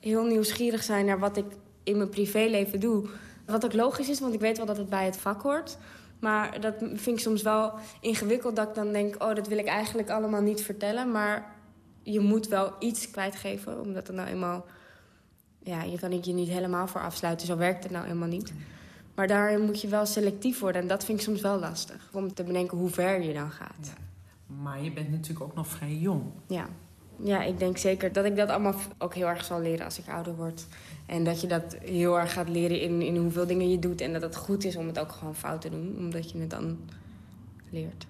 heel nieuwsgierig zijn naar wat ik in mijn privéleven doe. Wat ook logisch is, want ik weet wel dat het bij het vak hoort. Maar dat vind ik soms wel ingewikkeld dat ik dan denk... oh, dat wil ik eigenlijk allemaal niet vertellen. Maar je moet wel iets kwijtgeven, omdat het nou eenmaal... Ja, je kan ik je niet helemaal voor afsluiten. Zo werkt het nou helemaal niet. Maar daarin moet je wel selectief worden. En dat vind ik soms wel lastig. Om te bedenken hoe ver je dan gaat. Maar je bent natuurlijk ook nog vrij jong. Ja. Ja, ik denk zeker dat ik dat allemaal ook heel erg zal leren als ik ouder word. En dat je dat heel erg gaat leren in, in hoeveel dingen je doet. En dat het goed is om het ook gewoon fout te doen. Omdat je het dan leert.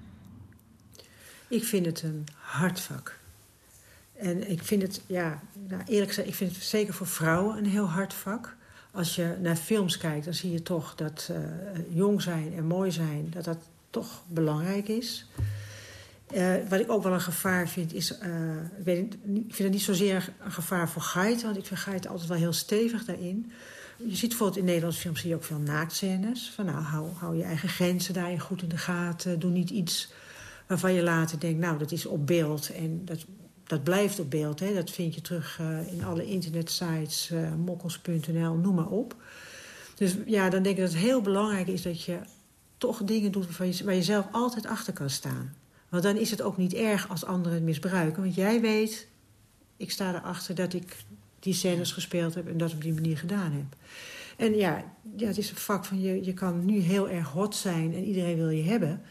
Ik vind het een hard vak. En ik vind het, ja, nou, eerlijk gezegd, ik vind het zeker voor vrouwen een heel hard vak. Als je naar films kijkt, dan zie je toch dat uh, jong zijn en mooi zijn, dat dat toch belangrijk is. Uh, wat ik ook wel een gevaar vind, is... Uh, ik, weet, ik vind het niet zozeer een gevaar voor geiten... want ik vind geiten altijd wel heel stevig daarin. Je ziet bijvoorbeeld in Nederlandse films zie je ook veel naaktscènes. Van nou, hou, hou je eigen grenzen daarin goed in de gaten. Doe niet iets waarvan je later denkt... nou, dat is op beeld en dat, dat blijft op beeld. Hè. Dat vind je terug uh, in alle internetsites, mokkels.nl, noem maar op. Dus ja, dan denk ik dat het heel belangrijk is dat je toch dingen doet... je, waar je zelf altijd achter kan staan. Want dan is het ook niet erg als anderen het misbruiken. Want jij weet, ik sta erachter dat ik die scènes gespeeld heb... en dat op die manier gedaan heb. En ja, ja het is een vak van je, je kan nu heel erg hot zijn en iedereen wil je hebben.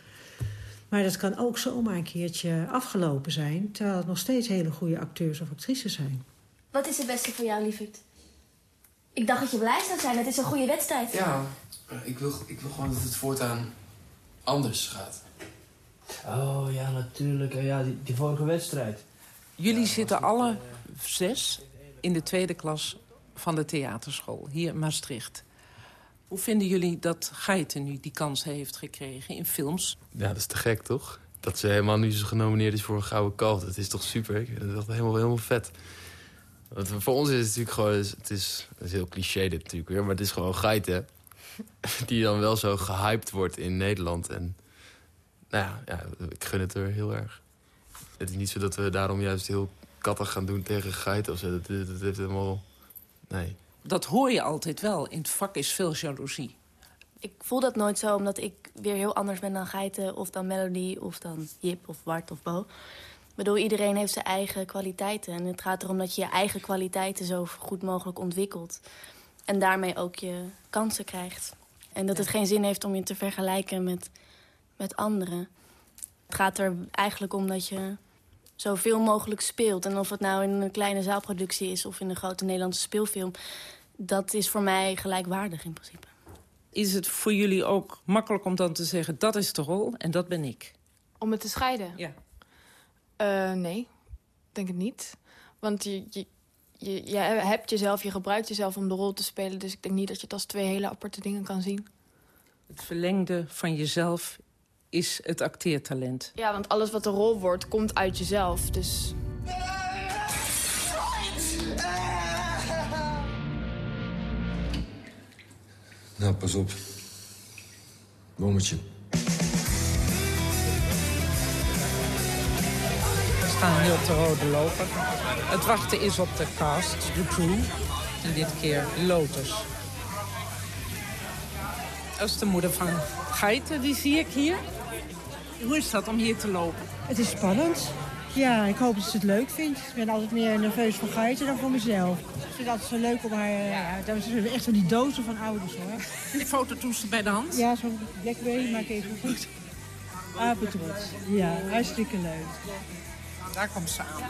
Maar dat kan ook zomaar een keertje afgelopen zijn... terwijl het nog steeds hele goede acteurs of actrices zijn. Wat is het beste voor jou, lieverd? Ik dacht dat je blij zou zijn. Het is een goede wedstrijd. Ja, ik wil, ik wil gewoon dat het voortaan anders gaat. Oh ja, natuurlijk. Ja, die, die vorige wedstrijd. Jullie zitten alle zes in de tweede klas van de theaterschool hier in Maastricht. Hoe vinden jullie dat Geiten nu die kans heeft gekregen in films? Ja, dat is te gek, toch? Dat ze helemaal nu zo genomineerd is voor een gouden kalf. Dat is toch super? Dat is echt helemaal, helemaal vet. Want voor ons is het natuurlijk gewoon... Het is, het is heel cliché dit natuurlijk weer, maar het is gewoon Geiten... die dan wel zo gehyped wordt in Nederland. En nou ja, ja, ik gun het er heel erg. Het is niet zo dat we daarom juist heel kattig gaan doen tegen geiten of zo. Dat, dat, dat heeft helemaal... Nee. Dat hoor je altijd wel. In het vak is veel jaloezie. Ik voel dat nooit zo, omdat ik weer heel anders ben dan Geiten... of dan Melody, of dan Jip, of Bart, of Bo. Ik bedoel, iedereen heeft zijn eigen kwaliteiten. En het gaat erom dat je je eigen kwaliteiten zo goed mogelijk ontwikkelt. En daarmee ook je kansen krijgt. En dat het geen zin heeft om je te vergelijken met, met anderen. Het gaat er eigenlijk om dat je zoveel mogelijk speelt. En of het nou in een kleine zaalproductie is of in een grote Nederlandse speelfilm... dat is voor mij gelijkwaardig in principe. Is het voor jullie ook makkelijk om dan te zeggen... dat is de rol en dat ben ik? Om het te scheiden? Ja. Uh, nee, denk het niet. Want je, je, je, je hebt jezelf, je gebruikt jezelf om de rol te spelen. Dus ik denk niet dat je het als twee hele aparte dingen kan zien. Het verlengde van jezelf is het acteertalent. Ja, want alles wat de rol wordt, komt uit jezelf. Dus... Nou, pas op. Bommetje. We staan hier op de Rode Loper. Het wachten is op de cast, de crew. En dit keer Lotus. Dat is de moeder van Geiten, die zie ik hier. Hoe is dat om hier te lopen? Het is spannend. Ja, ik hoop dat ze het leuk vindt. Ik ben altijd meer nerveus voor Geiten dan voor mezelf. Ik vind het altijd zo leuk om haar... Ja, dat zijn echt van die dozen van ouders, hoor. Die fototoestel bij de hand? Ja, zo'n Blackberry maak ik even goed. Apetrots. Ja, hartstikke leuk. Daar komt ze aan.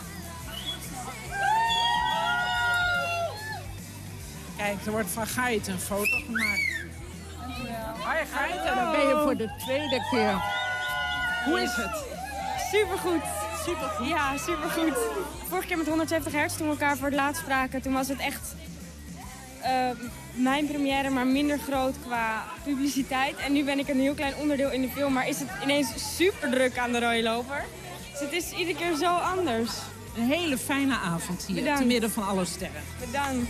Kijk, er wordt van Geit een foto gemaakt. Hoi Geit, en dan ben je voor de tweede keer. Hoe is het? Supergoed. Supergoed. Ja, supergoed. Vorige keer met 170 hertz, toen we elkaar voor het laatst spraken, toen was het echt eh, mijn première, maar minder groot qua publiciteit. En nu ben ik een heel klein onderdeel in de film, maar is het ineens super druk aan de rode loper. Dus het is iedere keer zo anders. Een hele fijne avond hier, Bedankt. te midden van alle sterren. Bedankt.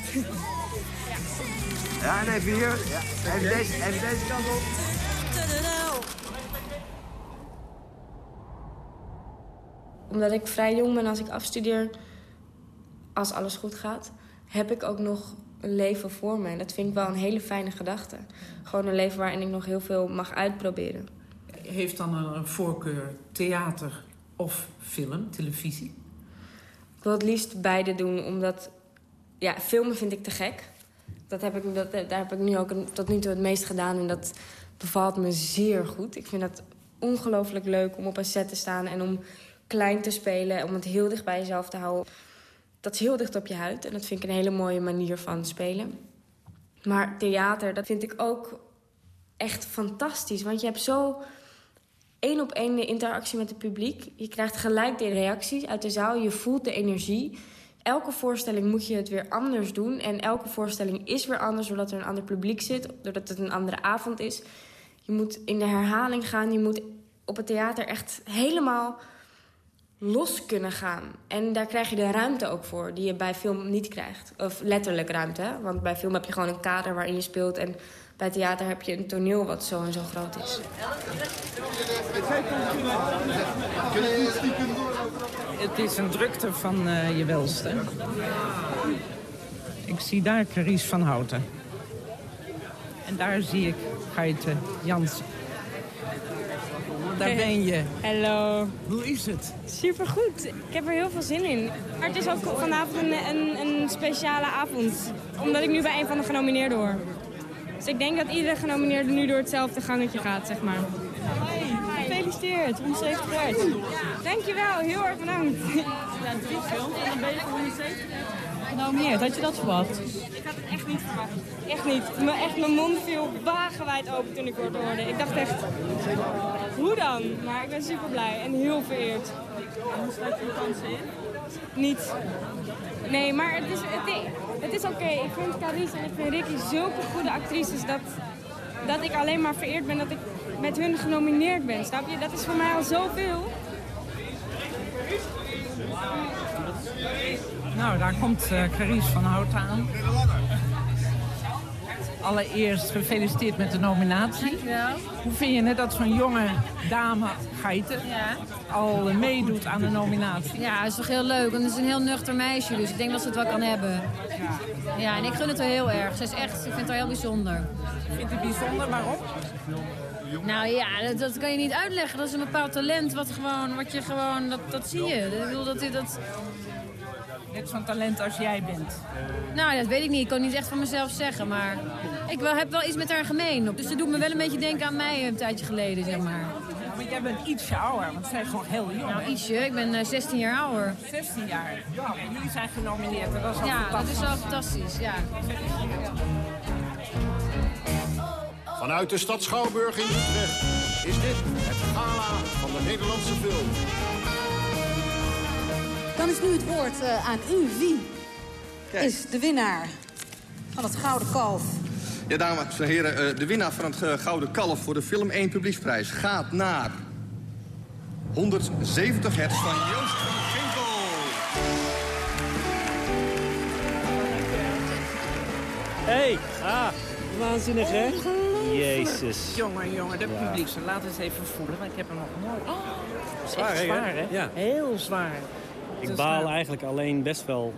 Ja, en even hier. Ja, even, deze, even deze kant op. Omdat ik vrij jong ben als ik afstudeer, als alles goed gaat, heb ik ook nog een leven voor me. En dat vind ik wel een hele fijne gedachte. Gewoon een leven waarin ik nog heel veel mag uitproberen. Heeft dan een voorkeur theater of film, televisie? Ik wil het liefst beide doen, omdat ja, filmen vind ik te gek. Dat heb ik, dat, daar heb ik nu ook tot nu toe het meest gedaan en dat bevalt me zeer goed. Ik vind het ongelooflijk leuk om op een set te staan en om klein te spelen, om het heel dicht bij jezelf te houden. Dat is heel dicht op je huid en dat vind ik een hele mooie manier van spelen. Maar theater, dat vind ik ook echt fantastisch, want je hebt zo één op één de interactie met het publiek. Je krijgt gelijk de reacties uit de zaal. Je voelt de energie. Elke voorstelling moet je het weer anders doen. En elke voorstelling is weer anders doordat er een ander publiek zit. Doordat het een andere avond is. Je moet in de herhaling gaan. Je moet op het theater echt helemaal los kunnen gaan. En daar krijg je de ruimte ook voor, die je bij film niet krijgt. Of letterlijk ruimte, want bij film heb je gewoon een kader waarin je speelt... en bij theater heb je een toneel wat zo en zo groot is. Het is een drukte van eh, je welste. Ik zie daar Carice van Houten. En daar zie ik Geite Jansen. Daar ben je. Hallo. Hoe is het? Supergoed. Ik heb er heel veel zin in. Maar het is ook vanavond een, een, een speciale avond. Omdat ik nu bij een van de genomineerden hoor. Dus ik denk dat iedere genomineerde nu door hetzelfde gangetje gaat, zeg maar. Gefeliciteerd, 170 hertz. Dankjewel, heel erg bedankt. Ja, drie films en dan ben je voor 170 Genomineerd, had je dat verwacht? Ik had het echt niet verwacht. Echt niet. Me- Echt, mijn mond viel wagenwijd open toen ik het hoorde. Ik dacht echt, hoe dan? Maar ik ben super blij en heel vereerd. Hoe staat je kansen in? Niet. Nee, maar het is, het het is oké. Ik vind Carice en ik vind Ricky zulke goede actrices dat, dat ik alleen maar vereerd ben dat ik met hun genomineerd ben. Snap je? Dat is voor mij al zoveel. Nou, daar komt Carice van Houten aan. Allereerst gefeliciteerd met de nominatie. Dankjewel. Hoe vind je het dat zo'n jonge dame, Geiten, Ja. al eh, meedoet aan de nominatie? Ja, dat is toch heel leuk. Want het is een heel nuchter meisje, dus ik denk dat ze het wel kan hebben. Ja, en ik gun het haar heel erg. Ze is echt, ik vind het haar heel bijzonder. Vindt u bijzonder, waarom? Nou ja, dat, dat kan je niet uitleggen. Dat is een bepaald talent wat, gewoon, wat je gewoon, dat, dat zie je. Ik bedoel, dat, dat, Net zo'n talent als jij bent. nou, dat weet ik niet. Ik kan niet echt van mezelf zeggen, maar ik wel, heb wel iets met haar gemeen. Dus ze doet me wel een beetje denken aan mij een tijdje geleden, zeg maar. Want jij bent ietsje ouder, want zij is nog heel jong. Nou, ietsje. Ik ben eh, 16 jaar ouder. 16 jaar. Ja, en jullie zijn genomineerd en dat is al Ja, dat is wel fantastisch, ja. Vanuit de stad Schouwburg in Utrecht is dit het gala van de Nederlandse film. Dan is nu het woord eh, aan u. Wie is de winnaar van het Gouden Kalf? Ja, dames en heren, eh, de winnaar van het eh, Gouden Kalf voor de Film 1 Publieksprijs gaat naar 170 hertz van Joost van Ginkel. Hey, ah, waanzinnig hè? Jezus. Jongen, jongen, de Ja. publiek, laten eens even voelen, want ik heb hem nog nooit... Oh, dat is Zwaar, zwaar, hè? Ja. Heel zwaar. Ik Dus, baal eigenlijk alleen best wel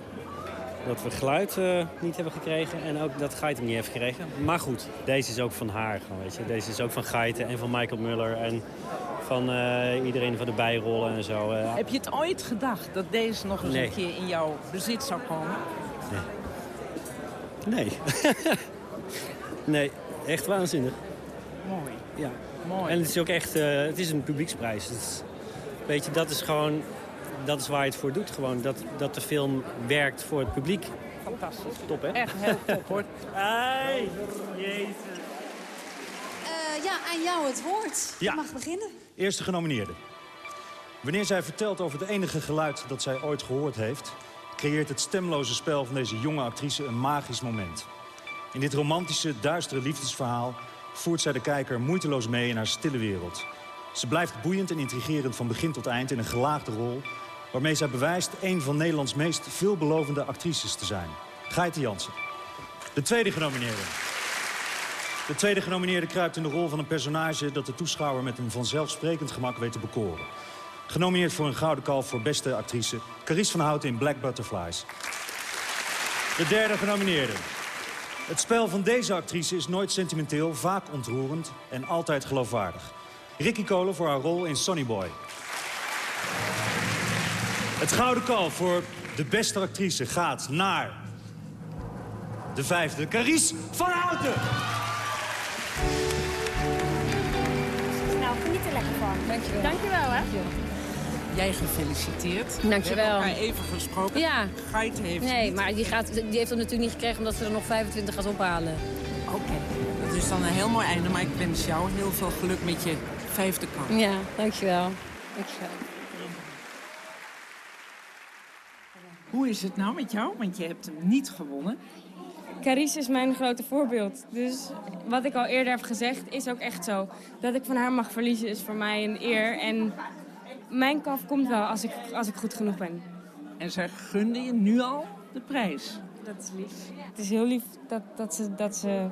dat we geluid eh, niet hebben gekregen en ook dat Geit hem niet heeft gekregen. Maar goed, deze is ook van haar gewoon, weet je. Deze is ook van Geiten en van Michael Muller en van eh, iedereen van de bijrollen en zo. eh. Heb je het ooit gedacht dat deze nog eens Nee. een keer in jouw bezit zou komen? Nee. nee, echt waanzinnig. Mooi. Ja. Mooi. En het is ook echt, het is een publieksprijs. Is, weet je, dat is gewoon, dat is waar je het voor doet. Gewoon dat, dat de film werkt voor het publiek. fantastisch. Top, hè? Echt heel top, hoor. Hey, jezus. Eh, ja, aan jou het woord. Ja. Je mag beginnen. Eerste genomineerde. Wanneer zij vertelt over het enige geluid dat zij ooit gehoord heeft... creëert het stemloze spel van deze jonge actrice een magisch moment. In dit romantische, duistere liefdesverhaal... voert zij de kijker moeiteloos mee in haar stille wereld. Ze blijft boeiend en intrigerend van begin tot eind in een gelaagde rol... waarmee zij bewijst een van Nederlands meest veelbelovende actrices te zijn. Gaite Jansen. De tweede genomineerde. De tweede genomineerde kruipt in de rol van een personage... dat de toeschouwer met een vanzelfsprekend gemak weet te bekoren. Genomineerd voor een Gouden Kalf voor beste actrice... Carice van Houten in Black Butterflies. De derde genomineerde. Het spel van deze actrice is nooit sentimenteel, vaak ontroerend... en altijd geloofwaardig. Ricky Kolen voor haar rol in Sonny Boy. Het Gouden Kalf voor de beste actrice gaat naar... de vijfde, Carice van Houten. Nou, geniet er lekker van. Dankjewel. Dankjewel, hè. Jij gefeliciteerd. Dankjewel. We hebben elkaar even gesproken. Ja. Geit heeft Nee, niet. maar die, gaat, die heeft hem natuurlijk niet gekregen omdat ze er nog 25 gaat ophalen. Oké. Dat is dan een heel mooi einde, maar ik wens jou heel veel geluk met je vijfde kant. Ja, dankjewel. Dankjewel. Hoe is het nou met jou? Want je hebt hem niet gewonnen. Carice is mijn grote voorbeeld. Dus wat ik al eerder heb gezegd is ook echt zo. Dat ik van haar mag verliezen is voor mij een eer. En mijn kaf komt wel als ik, als ik goed genoeg ben. En zij gunde je nu al de prijs. Dat is lief. Het is heel lief dat, dat, ze, dat, ze,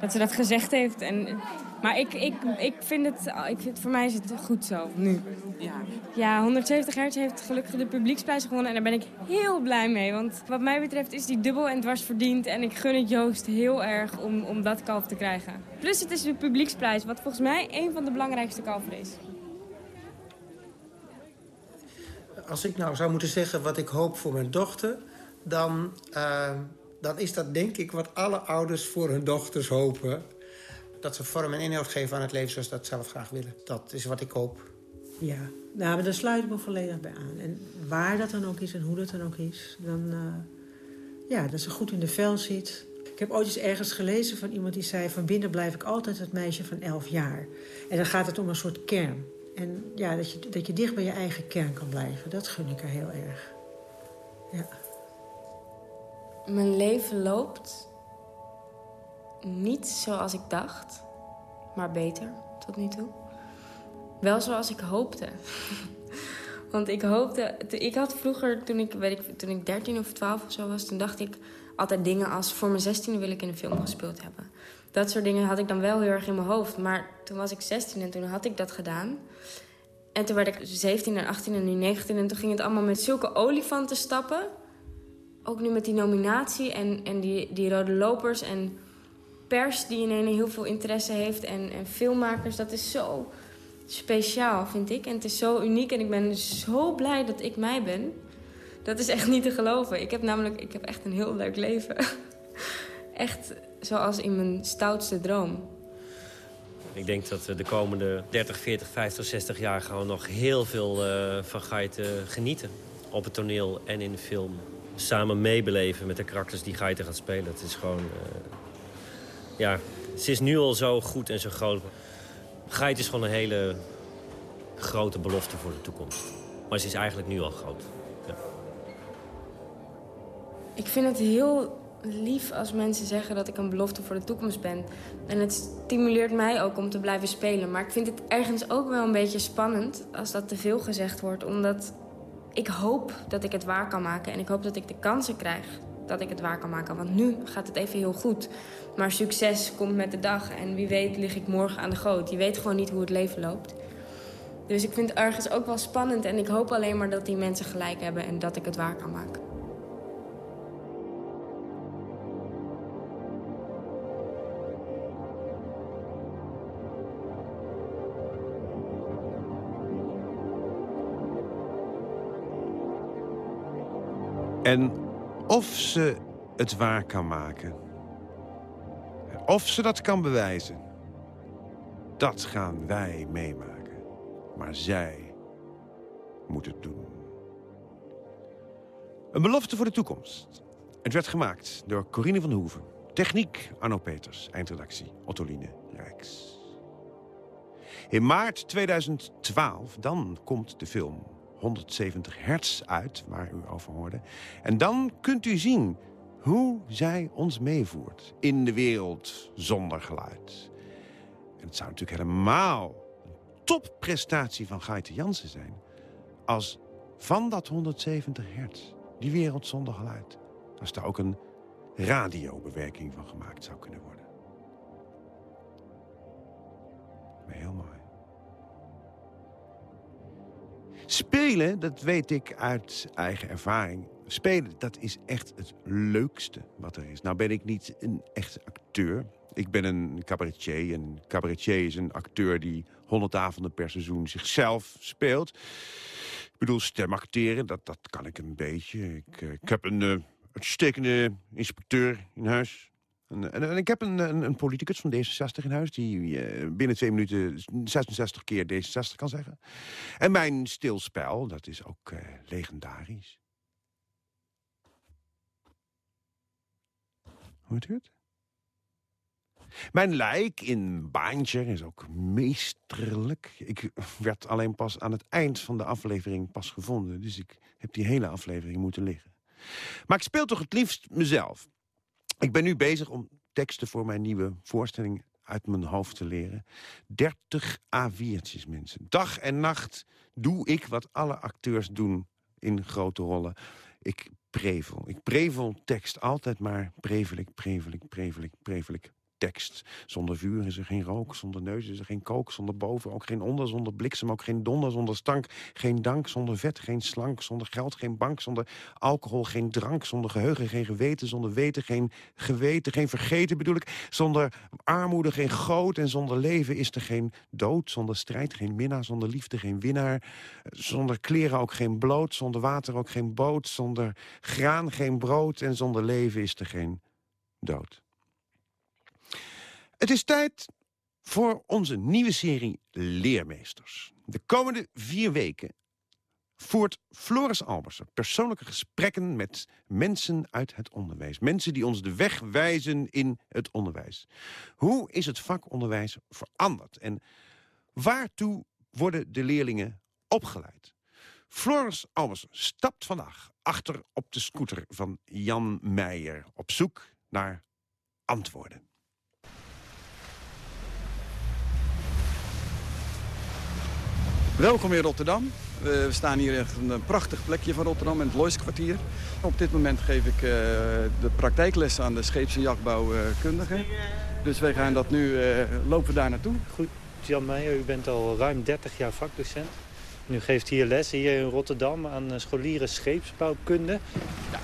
dat ze dat gezegd heeft. En, maar ik, ik, ik, vind het, ik vind, voor mij is het goed zo, nu. Ja. Ja, 170 Hertz heeft gelukkig de publieksprijs gewonnen. En daar ben ik heel blij mee. Want wat mij betreft is die dubbel en dwars verdiend. En ik gun het Joost heel erg om, om dat kalf te krijgen. Plus het is de publieksprijs, wat volgens mij een van de belangrijkste kalveren is. Als ik nou zou moeten zeggen wat ik hoop voor mijn dochter... dan, eh, dan is dat denk ik wat alle ouders voor hun dochters hopen. Dat ze vorm en inhoud geven aan het leven zoals ze dat zelf graag willen. Dat is wat ik hoop. Ja, nou, maar daar sluit ik me volledig bij aan. En waar dat dan ook is en hoe dat dan ook is, dan... eh, ja, dat ze goed in de vel zit. Ik heb ooit eens ergens gelezen van iemand die zei... van binnen blijf ik altijd het meisje van 11 jaar. En dan gaat het om een soort kern. En ja, dat je, dat je dicht bij je eigen kern kan blijven. Dat gun ik haar heel erg. Ja. Mijn leven loopt niet zoals ik dacht, maar beter tot nu toe. Wel zoals ik hoopte. Want ik hoopte, ik had vroeger, toen ik, weet ik, toen ik 13 of 12 of zo was, toen dacht ik altijd dingen als voor mijn 16 wil ik in een film gespeeld hebben. Dat soort dingen had ik dan wel heel erg in mijn hoofd. Maar toen was ik 16 en toen had ik dat gedaan. En toen werd ik 17 en 18 en nu 19 en toen ging het allemaal met zulke olifanten stappen ook nu met die nominatie en, en die, die rode lopers en pers die in heel veel interesse heeft en, filmmakers, dat is zo speciaal, vind ik. En het is zo uniek en ik ben zo blij dat ik mij ben. Dat is echt niet te geloven. Ik heb namelijk ik heb echt een heel leuk leven. echt zoals in mijn stoutste droom. Ik denk dat we de komende 30, 40, 50, 60 jaar gewoon nog heel veel eh, van Gaite genieten. Op het toneel en in de film. Samen meebeleven met de karakters die Gaite gaat spelen. Het is gewoon... eh, ja, ze is nu al zo goed en zo groot. Gaite is gewoon een hele grote belofte voor de toekomst. Maar ze is eigenlijk nu al groot. Ja. Ik vind het heel lief als mensen zeggen dat ik een belofte voor de toekomst ben. En het stimuleert mij ook om te blijven spelen. Maar ik vind het ergens ook wel een beetje spannend als dat te veel gezegd wordt. Omdat ik hoop dat ik het waar kan maken. En ik hoop dat ik de kansen krijg dat ik het waar kan maken. Want nu gaat het even heel goed. Maar succes komt met de dag. En wie weet lig ik morgen aan de goot. Je weet gewoon niet hoe het leven loopt. Dus ik vind het ergens ook wel spannend. En ik hoop alleen maar dat die mensen gelijk hebben en dat ik het waar kan maken. En of ze het waar kan maken. Of ze dat kan bewijzen. Dat gaan wij meemaken. Maar zij moet het doen. Een belofte voor de toekomst. Het werd gemaakt door Corine van Hoeven. Techniek Arno Peters. Eindredactie Ottoline Rijks. In maart 2012, dan komt de film 170 hertz uit, waar u over hoorde. En dan kunt u zien hoe zij ons meevoert in de wereld zonder geluid. En het zou natuurlijk helemaal een topprestatie van Gaite Jansen zijn... als van dat 170 hertz, die wereld zonder geluid... als daar ook een radiobewerking van gemaakt zou kunnen worden. Maar heel mooi. Spelen, dat weet ik uit eigen ervaring. Spelen, dat is echt het leukste wat er is. Nou ben ik niet een echte acteur. Ik ben een cabaretier. En cabaretier is een acteur die honderd avonden per seizoen zichzelf speelt. Ik bedoel, stemacteren, dat, dat kan ik een beetje. Ik, eh, ik heb een uh, uitstekende inspecteur in huis. En, en, ik heb een, een, politicus van D66 in huis... die uh, binnen twee minuten 66 keer D66 kan zeggen. En mijn stilspel, dat is ook uh, legendarisch. Hoort u het? Mijn lijk in Baantje is ook meesterlijk. Ik werd alleen pas aan het eind van de aflevering pas gevonden. Dus ik heb die hele aflevering moeten liggen. Maar ik speel toch het liefst mezelf. Ik ben nu bezig om teksten voor mijn nieuwe voorstelling uit mijn hoofd te leren. 30 A4'tjes, mensen. Dag en nacht doe ik wat alle acteurs doen in grote rollen. Ik prevel. Ik prevel tekst. Altijd maar prevel ik, prevel ik, tekst. Zonder vuur is er geen rook, zonder neus is er geen kook... zonder boven ook geen onder, zonder bliksem ook geen donder... zonder stank geen dank, zonder vet geen slank... zonder geld geen bank, zonder alcohol geen drank... zonder geheugen geen geweten, zonder weten geen geweten... geen vergeten bedoel ik, zonder armoede geen goot... en zonder leven is er geen dood, zonder strijd geen minnaar... zonder liefde geen winnaar, zonder kleren ook geen bloot... zonder water ook geen boot, zonder graan geen brood... en zonder leven is er geen dood. Het is tijd voor onze nieuwe serie Leermeesters. De komende vier weken voert Floris Albersen persoonlijke gesprekken met mensen uit het onderwijs. Mensen die ons de weg wijzen in het onderwijs. Hoe is het vakonderwijs veranderd? En waartoe worden de leerlingen opgeleid? Floris Albersen stapt vandaag achter op de scooter van Jan Meijer... op zoek naar antwoorden. Welkom in Rotterdam. We staan hier echt een prachtig plekje van Rotterdam, in het Loiskwartier. Op dit moment geef ik uh, de praktijkles aan de scheeps- en jachtbouwkundigen. Dus wij gaan dat nu, uh, lopen daar naartoe. Goed, Jan Meijer, u bent al ruim 30 jaar vakdocent. U geeft hier les hier in Rotterdam aan scholieren scheepsbouwkunde. Ja.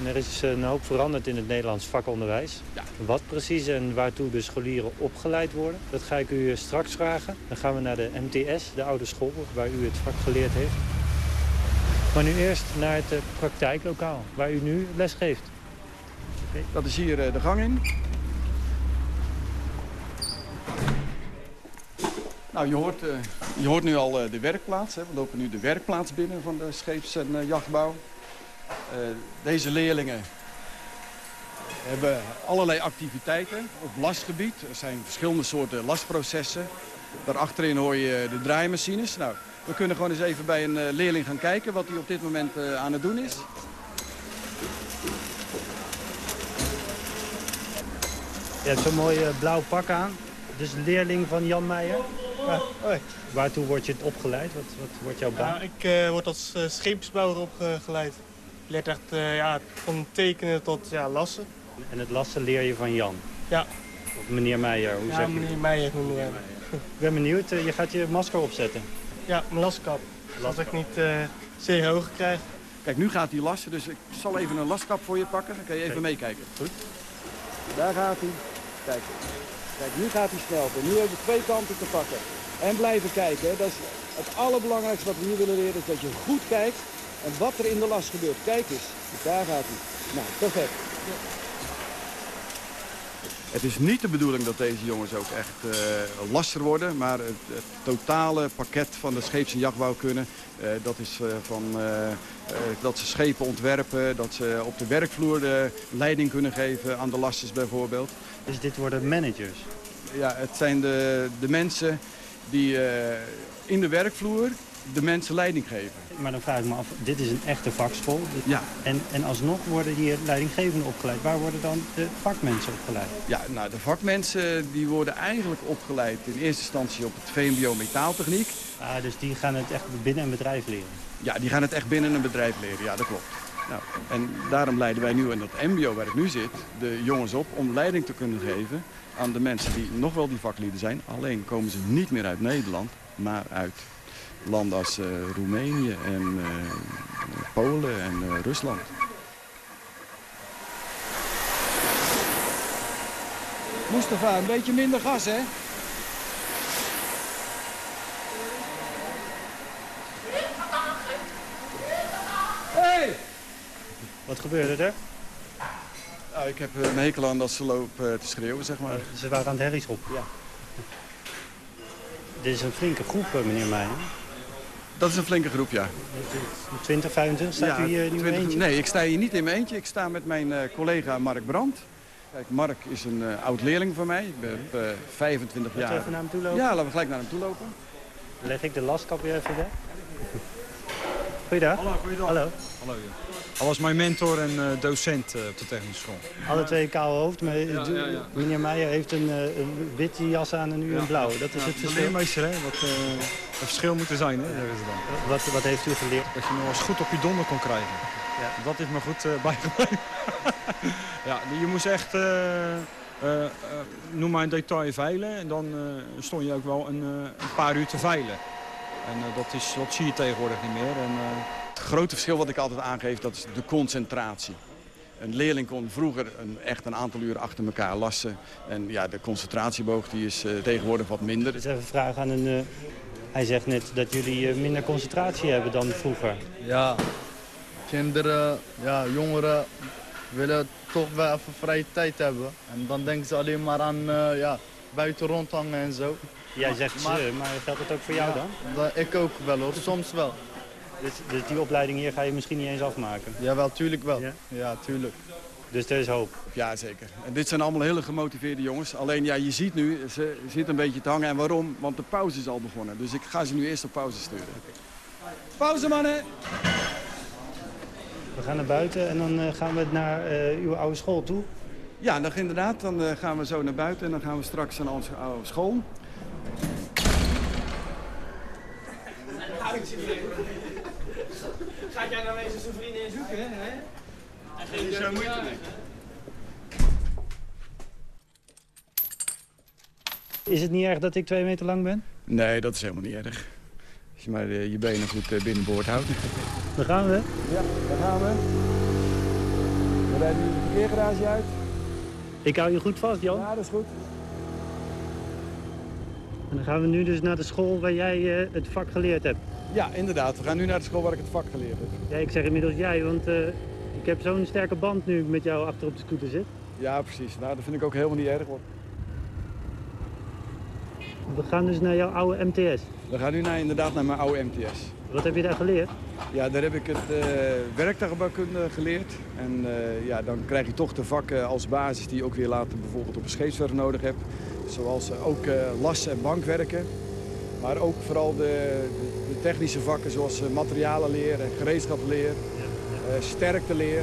En er is een hoop veranderd in het Nederlands vakonderwijs. Ja. Wat precies en waartoe de scholieren opgeleid worden, dat ga ik u straks vragen. Dan gaan we naar de MTS, de oude school, waar u het vak geleerd heeft. Maar nu eerst naar het praktijklokaal, waar u nu les geeft. Okay. Dat is hier de gang in. Nou, je hoort, uh, je hoort nu al uh, de werkplaats. Hè. We lopen nu de werkplaats binnen van de scheeps- en uh, jachtbouw. Deze leerlingen hebben allerlei activiteiten op lastgebied. Er zijn verschillende soorten lastprocessen. Daarachterin hoor je de draaimachines. Nou, we kunnen gewoon eens even bij een uh, leerling gaan kijken wat hij op dit moment uh, aan het doen is. Je hebt zo'n mooi blauw pak aan. Dus leerling van Jan Meijer. Ja, hoi. Waartoe word je opgeleid? Wat, wat wordt jouw baan? Ja, ik word als scheepsbouwer opgeleid. Je leert echt uh, ja, van tekenen tot ja, lassen. En het lassen leer je van Jan? Ja. Of meneer Meijer? Hoe ja, zeg je meneer Meijer noemen we Ik ben benieuwd, uh, je gaat je masker opzetten. Ja, mijn laskap. Als ik niet uh, zeer hoog krijg. Kijk, nu gaat hij lassen, dus ik zal even een laskap voor je pakken. Dan kan je even Kijk. meekijken. Goed. Daar gaat hij. Kijk. Kijk, nu gaat hij smelten. Nu hebben we twee kanten te pakken. En blijven kijken. Hè. Dat is het allerbelangrijkste wat we hier willen leren, is dat je goed kijkt en wat er in de las gebeurt. Kijk eens, daar gaat hij. Nou, perfect. Het is niet de bedoeling dat deze jongens ook echt uh, lasser worden. Maar het, het, totale pakket van de scheeps- en jachtbouwkunde... Uh, dat is uh, van, dat ze schepen ontwerpen, dat ze op de werkvloer de leiding kunnen geven aan de lasters bijvoorbeeld. Dus dit worden managers? Ja, het zijn de, de mensen die in de werkvloer de mensen leiding geven. Maar dan vraag ik me af, dit is een echte vakschool. Ja. En, en alsnog worden hier leidinggevenden opgeleid. Waar worden dan de vakmensen opgeleid? Ja, nou, de vakmensen die worden eigenlijk opgeleid in eerste instantie op het VMBO metaaltechniek. Ah, dus die gaan het echt binnen een bedrijf leren? Ja, die gaan het echt binnen een bedrijf leren, ja, dat klopt. Nou, en daarom leiden wij nu in dat mbo waar ik nu zit, de jongens op om leiding te kunnen geven aan de mensen die nog wel die vaklieden zijn. Alleen komen ze niet meer uit Nederland, maar uit landen als uh, Roemenië en uh, Polen en uh, Rusland. Mustafa, een beetje minder gas, hè? Hey! Wat gebeurde er? Nou, ik heb een hekel aan dat ze lopen te schreeuwen, zeg maar. Ze waren aan het herries op. Ja. Dit is een flinke groep, meneer Meijer. Dat is een flinke groep, ja. 20, 25? Staat ja, u hier niet 20, Nee, ik sta hier niet in mijn eentje. Ik sta met mijn uh, collega Mark Brandt. Kijk, Mark is een uh, oud-leerling van mij. Ik ben uh, 25 Laten jaar. we even naar hem toe lopen? Ja, laten we gelijk naar hem toe lopen. Dan leg ik de lastkap weer even weg. Goeiedag. Hallo, goeiedag. Hallo. Hallo ja. Hij was mijn mentor en uh, docent uh, op de technische school. Alle twee koude hoofd, maar ja, ja, ja. meneer Meijer heeft een, uh, een witte jas aan en u een blauwe. Dat is het de verschil. leermeester, hè? Wat het verschil moet er zijn, hè? zeggen ze dan. Wat, wat heeft u geleerd? Dat je nog eens goed op je donder kon krijgen. Ja. Dat is me goed bijgebleven. ja, je moest echt, noem maar een detail veilen. En dan stond je ook wel een, een paar uur te veilen. En dat, is, dat zie je tegenwoordig niet meer. En, grote verschil wat ik altijd aangeef, dat is de concentratie. Een leerling kon vroeger een, echt een aantal uren achter elkaar lassen. En ja, de concentratieboog die is uh, tegenwoordig wat minder. Dus even een vraag aan een... Uh, hij zegt net dat jullie uh, minder concentratie hebben dan vroeger. Ja, kinderen, ja, jongeren willen toch wel even vrije tijd hebben. En dan denken ze alleen maar aan ja, buiten rondhangen en zo. Jij zegt maar, ze, maar geldt dat ook voor jou ja, dan? Ik ook wel hoor, soms wel. Dus, dus, die opleiding hier ga je misschien niet eens afmaken? Jawel, tuurlijk wel. Ja, ja tuurlijk. Dus er is hoop? Ja, zeker. En dit zijn allemaal hele gemotiveerde jongens. Alleen ja, je ziet nu, ze zitten een beetje te hangen. En waarom? Want de pauze is al begonnen. Dus ik ga ze nu eerst op pauze sturen. Pauze mannen! We gaan naar buiten en dan uh, gaan we naar uh, uw oude school toe. Ja, dan inderdaad. Dan uh, gaan we zo naar buiten en dan gaan we straks naar onze oude school. Gaat jij nou eens zijn vrienden in zoeken, hè? En geen zo moeite mee. Is het niet erg dat ik twee meter lang ben? Nee, dat is helemaal niet erg. Als je maar je benen goed binnenboord houdt. Daar gaan we. Ja, daar gaan we. We rijden nu de parkeergarage uit. Ik hou je goed vast, Jan. Ja, dat is goed. En dan gaan we nu dus naar de school waar jij uh, het vak geleerd hebt. Ja, inderdaad. We gaan nu naar de school waar ik het vak geleerd heb. Ja, ik zeg inmiddels jij, want uh, ik heb zo'n sterke band nu met jou achter op de scooter zit. Ja, precies. Nou, dat vind ik ook helemaal niet erg. Hoor. We gaan dus naar jouw oude MTS. We gaan nu naar, inderdaad naar mijn oude MTS. Wat heb je daar geleerd? Ja, daar heb ik het uh, werktuigbouwkunde geleerd. En uh, ja, dan krijg je toch de vakken als basis die je ook weer later bijvoorbeeld op een scheepswerf nodig hebt. Zoals ook las- en bankwerken. Maar ook vooral de, de, de technische vakken zoals materialenleer en gereedschapleer, ja, ja. sterkteleer.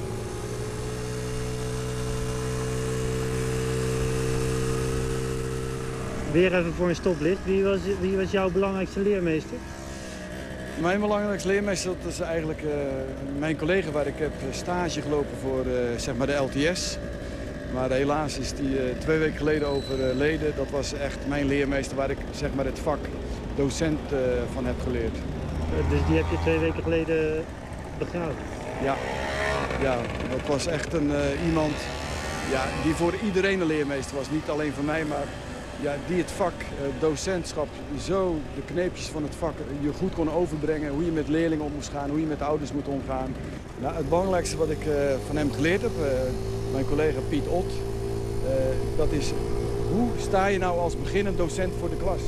Weer even voor een stoplicht. Wie was, wie was jouw belangrijkste leermeester? Mijn belangrijkste leermeester dat is eigenlijk uh, mijn collega waar ik heb stage gelopen voor uh, zeg maar de LTS. Maar helaas is die uh, twee weken geleden overleden. Dat was echt mijn leermeester waar ik zeg maar het vak docent van heb geleerd. dus die heb je twee weken geleden begraven? Ja, ja dat was echt een, iemand ja, die voor iedereen een leermeester was. Niet alleen voor mij, maar ja, die het vak, docentschap, zo de kneepjes van het vak je goed kon overbrengen. Hoe je met leerlingen om moest gaan, hoe je met ouders moet omgaan. Nou, het belangrijkste wat ik uh, van hem geleerd heb, uh, mijn collega Piet Ott, uh, dat is, hoe sta je nou als beginnend docent voor de klas?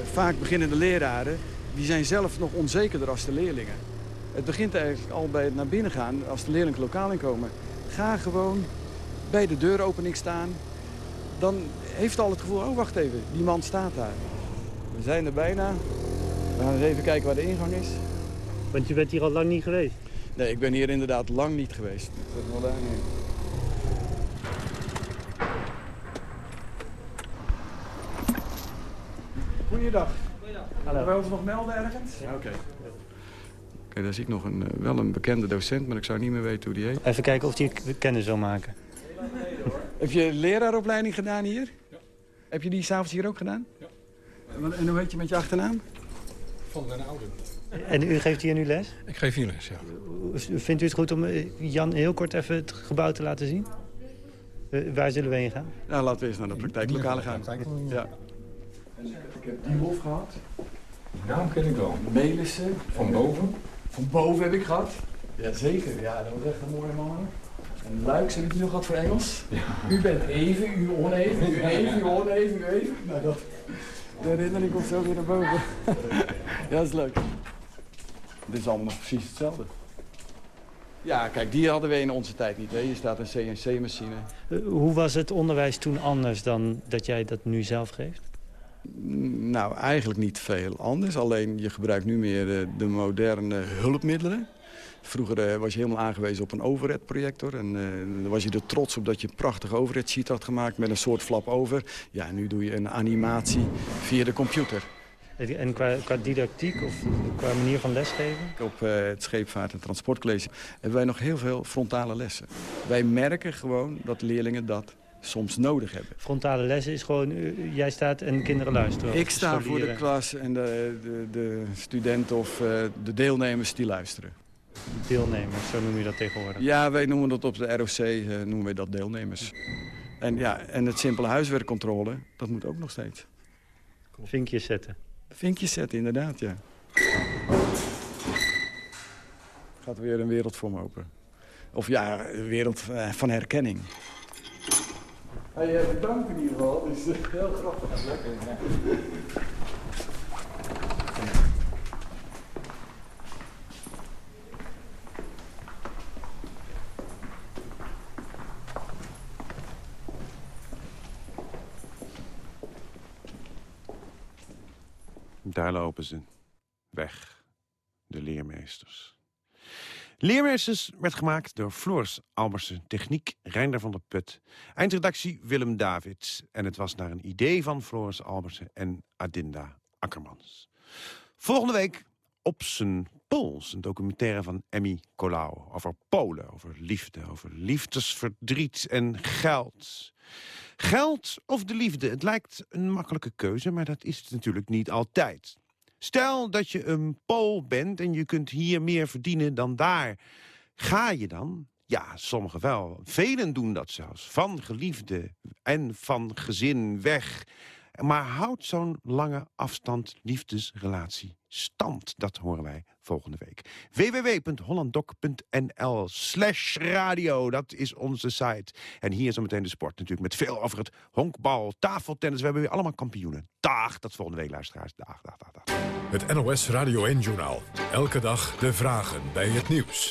Uh, vaak beginnende leraren, die zijn zelf nog onzekerder als de leerlingen. Het begint eigenlijk al bij het naar binnen gaan, als de leerlingen lokaal inkomen. Ga gewoon bij de deuropening staan. Dan heeft al het gevoel, oh wacht even, die man staat daar. We zijn er bijna. We gaan eens even kijken waar de ingang is. Want je bent hier al lang niet geweest? Nee, ik ben hier inderdaad lang niet geweest. Zet wel daar neer. Goeiedag. Hallo. Wil je ons nog melden ergens? Ja, oké. Oké, daar zie ik nog een, eh, wel een bekende docent, maar ik zou niet meer weten hoe die heet. Even kijken of die kennis wil maken. Heb je leraaropleiding gedaan hier? Ja. Heb je die s'avonds hier ook gedaan? Ja. En hoe heet je met je achternaam? Van den Oude. En u geeft hier nu les? Ik geef hier les, ja. Vindt u het goed om eh, Jan heel kort even het gebouw te laten zien? Uh, waar zullen we heen gaan? Nou, laten we eens naar de praktijklokalen gaan. Ja. Ik heb die hof gehad. Die naam ken ik wel. Melissen. Van boven? Van boven heb ik gehad. Jazeker, ja, dat was echt een mooie man. En Luiks heb ik nu gehad voor Engels. Ja. U bent even, u oneven, u even, u oneven, u even. Nou, dat, de herinnering komt zo weer naar boven. ja, dat is leuk. Dit is allemaal nog precies hetzelfde. Ja, kijk, die hadden we in onze tijd niet. Hè. Hier staat een CNC-machine. Eh, hoe was het onderwijs toen anders dan dat jij dat nu zelf geeft? Nou, eigenlijk niet veel anders. Alleen je gebruikt nu meer de, de moderne hulpmiddelen. Vroeger uh, was je helemaal aangewezen op een overhead-projector. En uh, dan was je er trots op dat je een prachtige overhead-sheet had gemaakt... met een soort flap over. Ja, nu doe je een animatie via de computer. En qua, qua didactiek of qua manier van lesgeven? Op uh, het Scheepvaart- en Transportcollege hebben wij nog heel veel frontale lessen. Wij merken gewoon dat leerlingen dat soms nodig hebben. Frontale lessen is gewoon, jij staat en kinderen luisteren? Ik sta voor de klas en de, de, de studenten of uh, de deelnemers die luisteren. Deelnemers, zo noem je dat tegenwoordig? Ja, wij noemen dat op de ROC uh, noemen wij dat deelnemers. En, ja, en het simpele huiswerkcontrole, dat moet ook nog steeds. Vinkjes zetten? Vinkjes zetten, inderdaad, ja. Gaat weer een wereld voor me open. Of ja, een wereld van herkenning. Hey, uh, bedankt in ieder geval. Is uh, heel grappig. Lekker. Ja. Daar lopen ze. Weg. De leermeesters. Leermeesters werd gemaakt door Floris Albersen, techniek Reinder van der Put, eindredactie Willem Davids. En het was naar een idee van Floris Albersen en Adinda Akkermans. Volgende week op zijn Pols, een documentaire van Emmy Colau. Over Polen, over liefde, over liefdesverdriet en geld. Geld of de liefde, het lijkt een makkelijke keuze, maar dat is het natuurlijk niet altijd. Stel dat je een Pool bent en je kunt hier meer verdienen dan daar. Ga je dan? Ja, sommigen wel. Velen doen dat zelfs. Van geliefde en van gezin weg. Maar houdt zo'n lange afstand liefdesrelatie stand? Dat horen wij volgende week. www.hollanddoc.nl slash radio, dat is onze site. En hier zo meteen de sport natuurlijk met veel over het honkbal, tafeltennis. We hebben weer allemaal kampioenen. Dag, dat volgende week luisteraars. Dag, dag, dag, dag. Het NOS Radio 1-journaal. Elke dag de vragen bij het nieuws.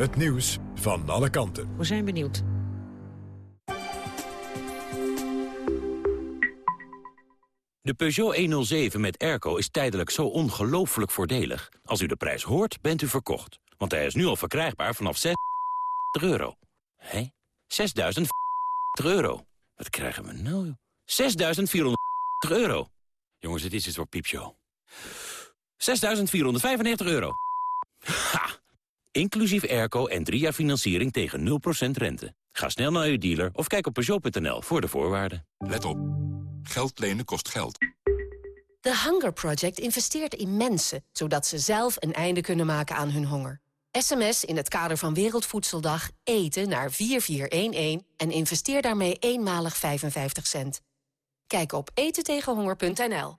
Het nieuws van alle kanten. We zijn benieuwd. De Peugeot 107 met airco is tijdelijk zo ongelooflijk voordelig. Als u de prijs hoort, bent u verkocht. Want hij is nu al verkrijgbaar vanaf 6 euro. Hé? 6.000 euro. Wat krijgen we nou? 6.400 euro. Jongens, dit is het voor piepshow. 6.495 euro. Ha! Inclusief airco en drie jaar financiering tegen 0% rente. Ga snel naar uw dealer of kijk op Peugeot.nl voor de voorwaarden. Let op. Geld lenen kost geld. The Hunger Project investeert in mensen... zodat ze zelf een einde kunnen maken aan hun honger. SMS in het kader van Wereldvoedseldag eten naar 4411... en investeer daarmee eenmalig 55 cent. Kijk op etentegenhonger.nl.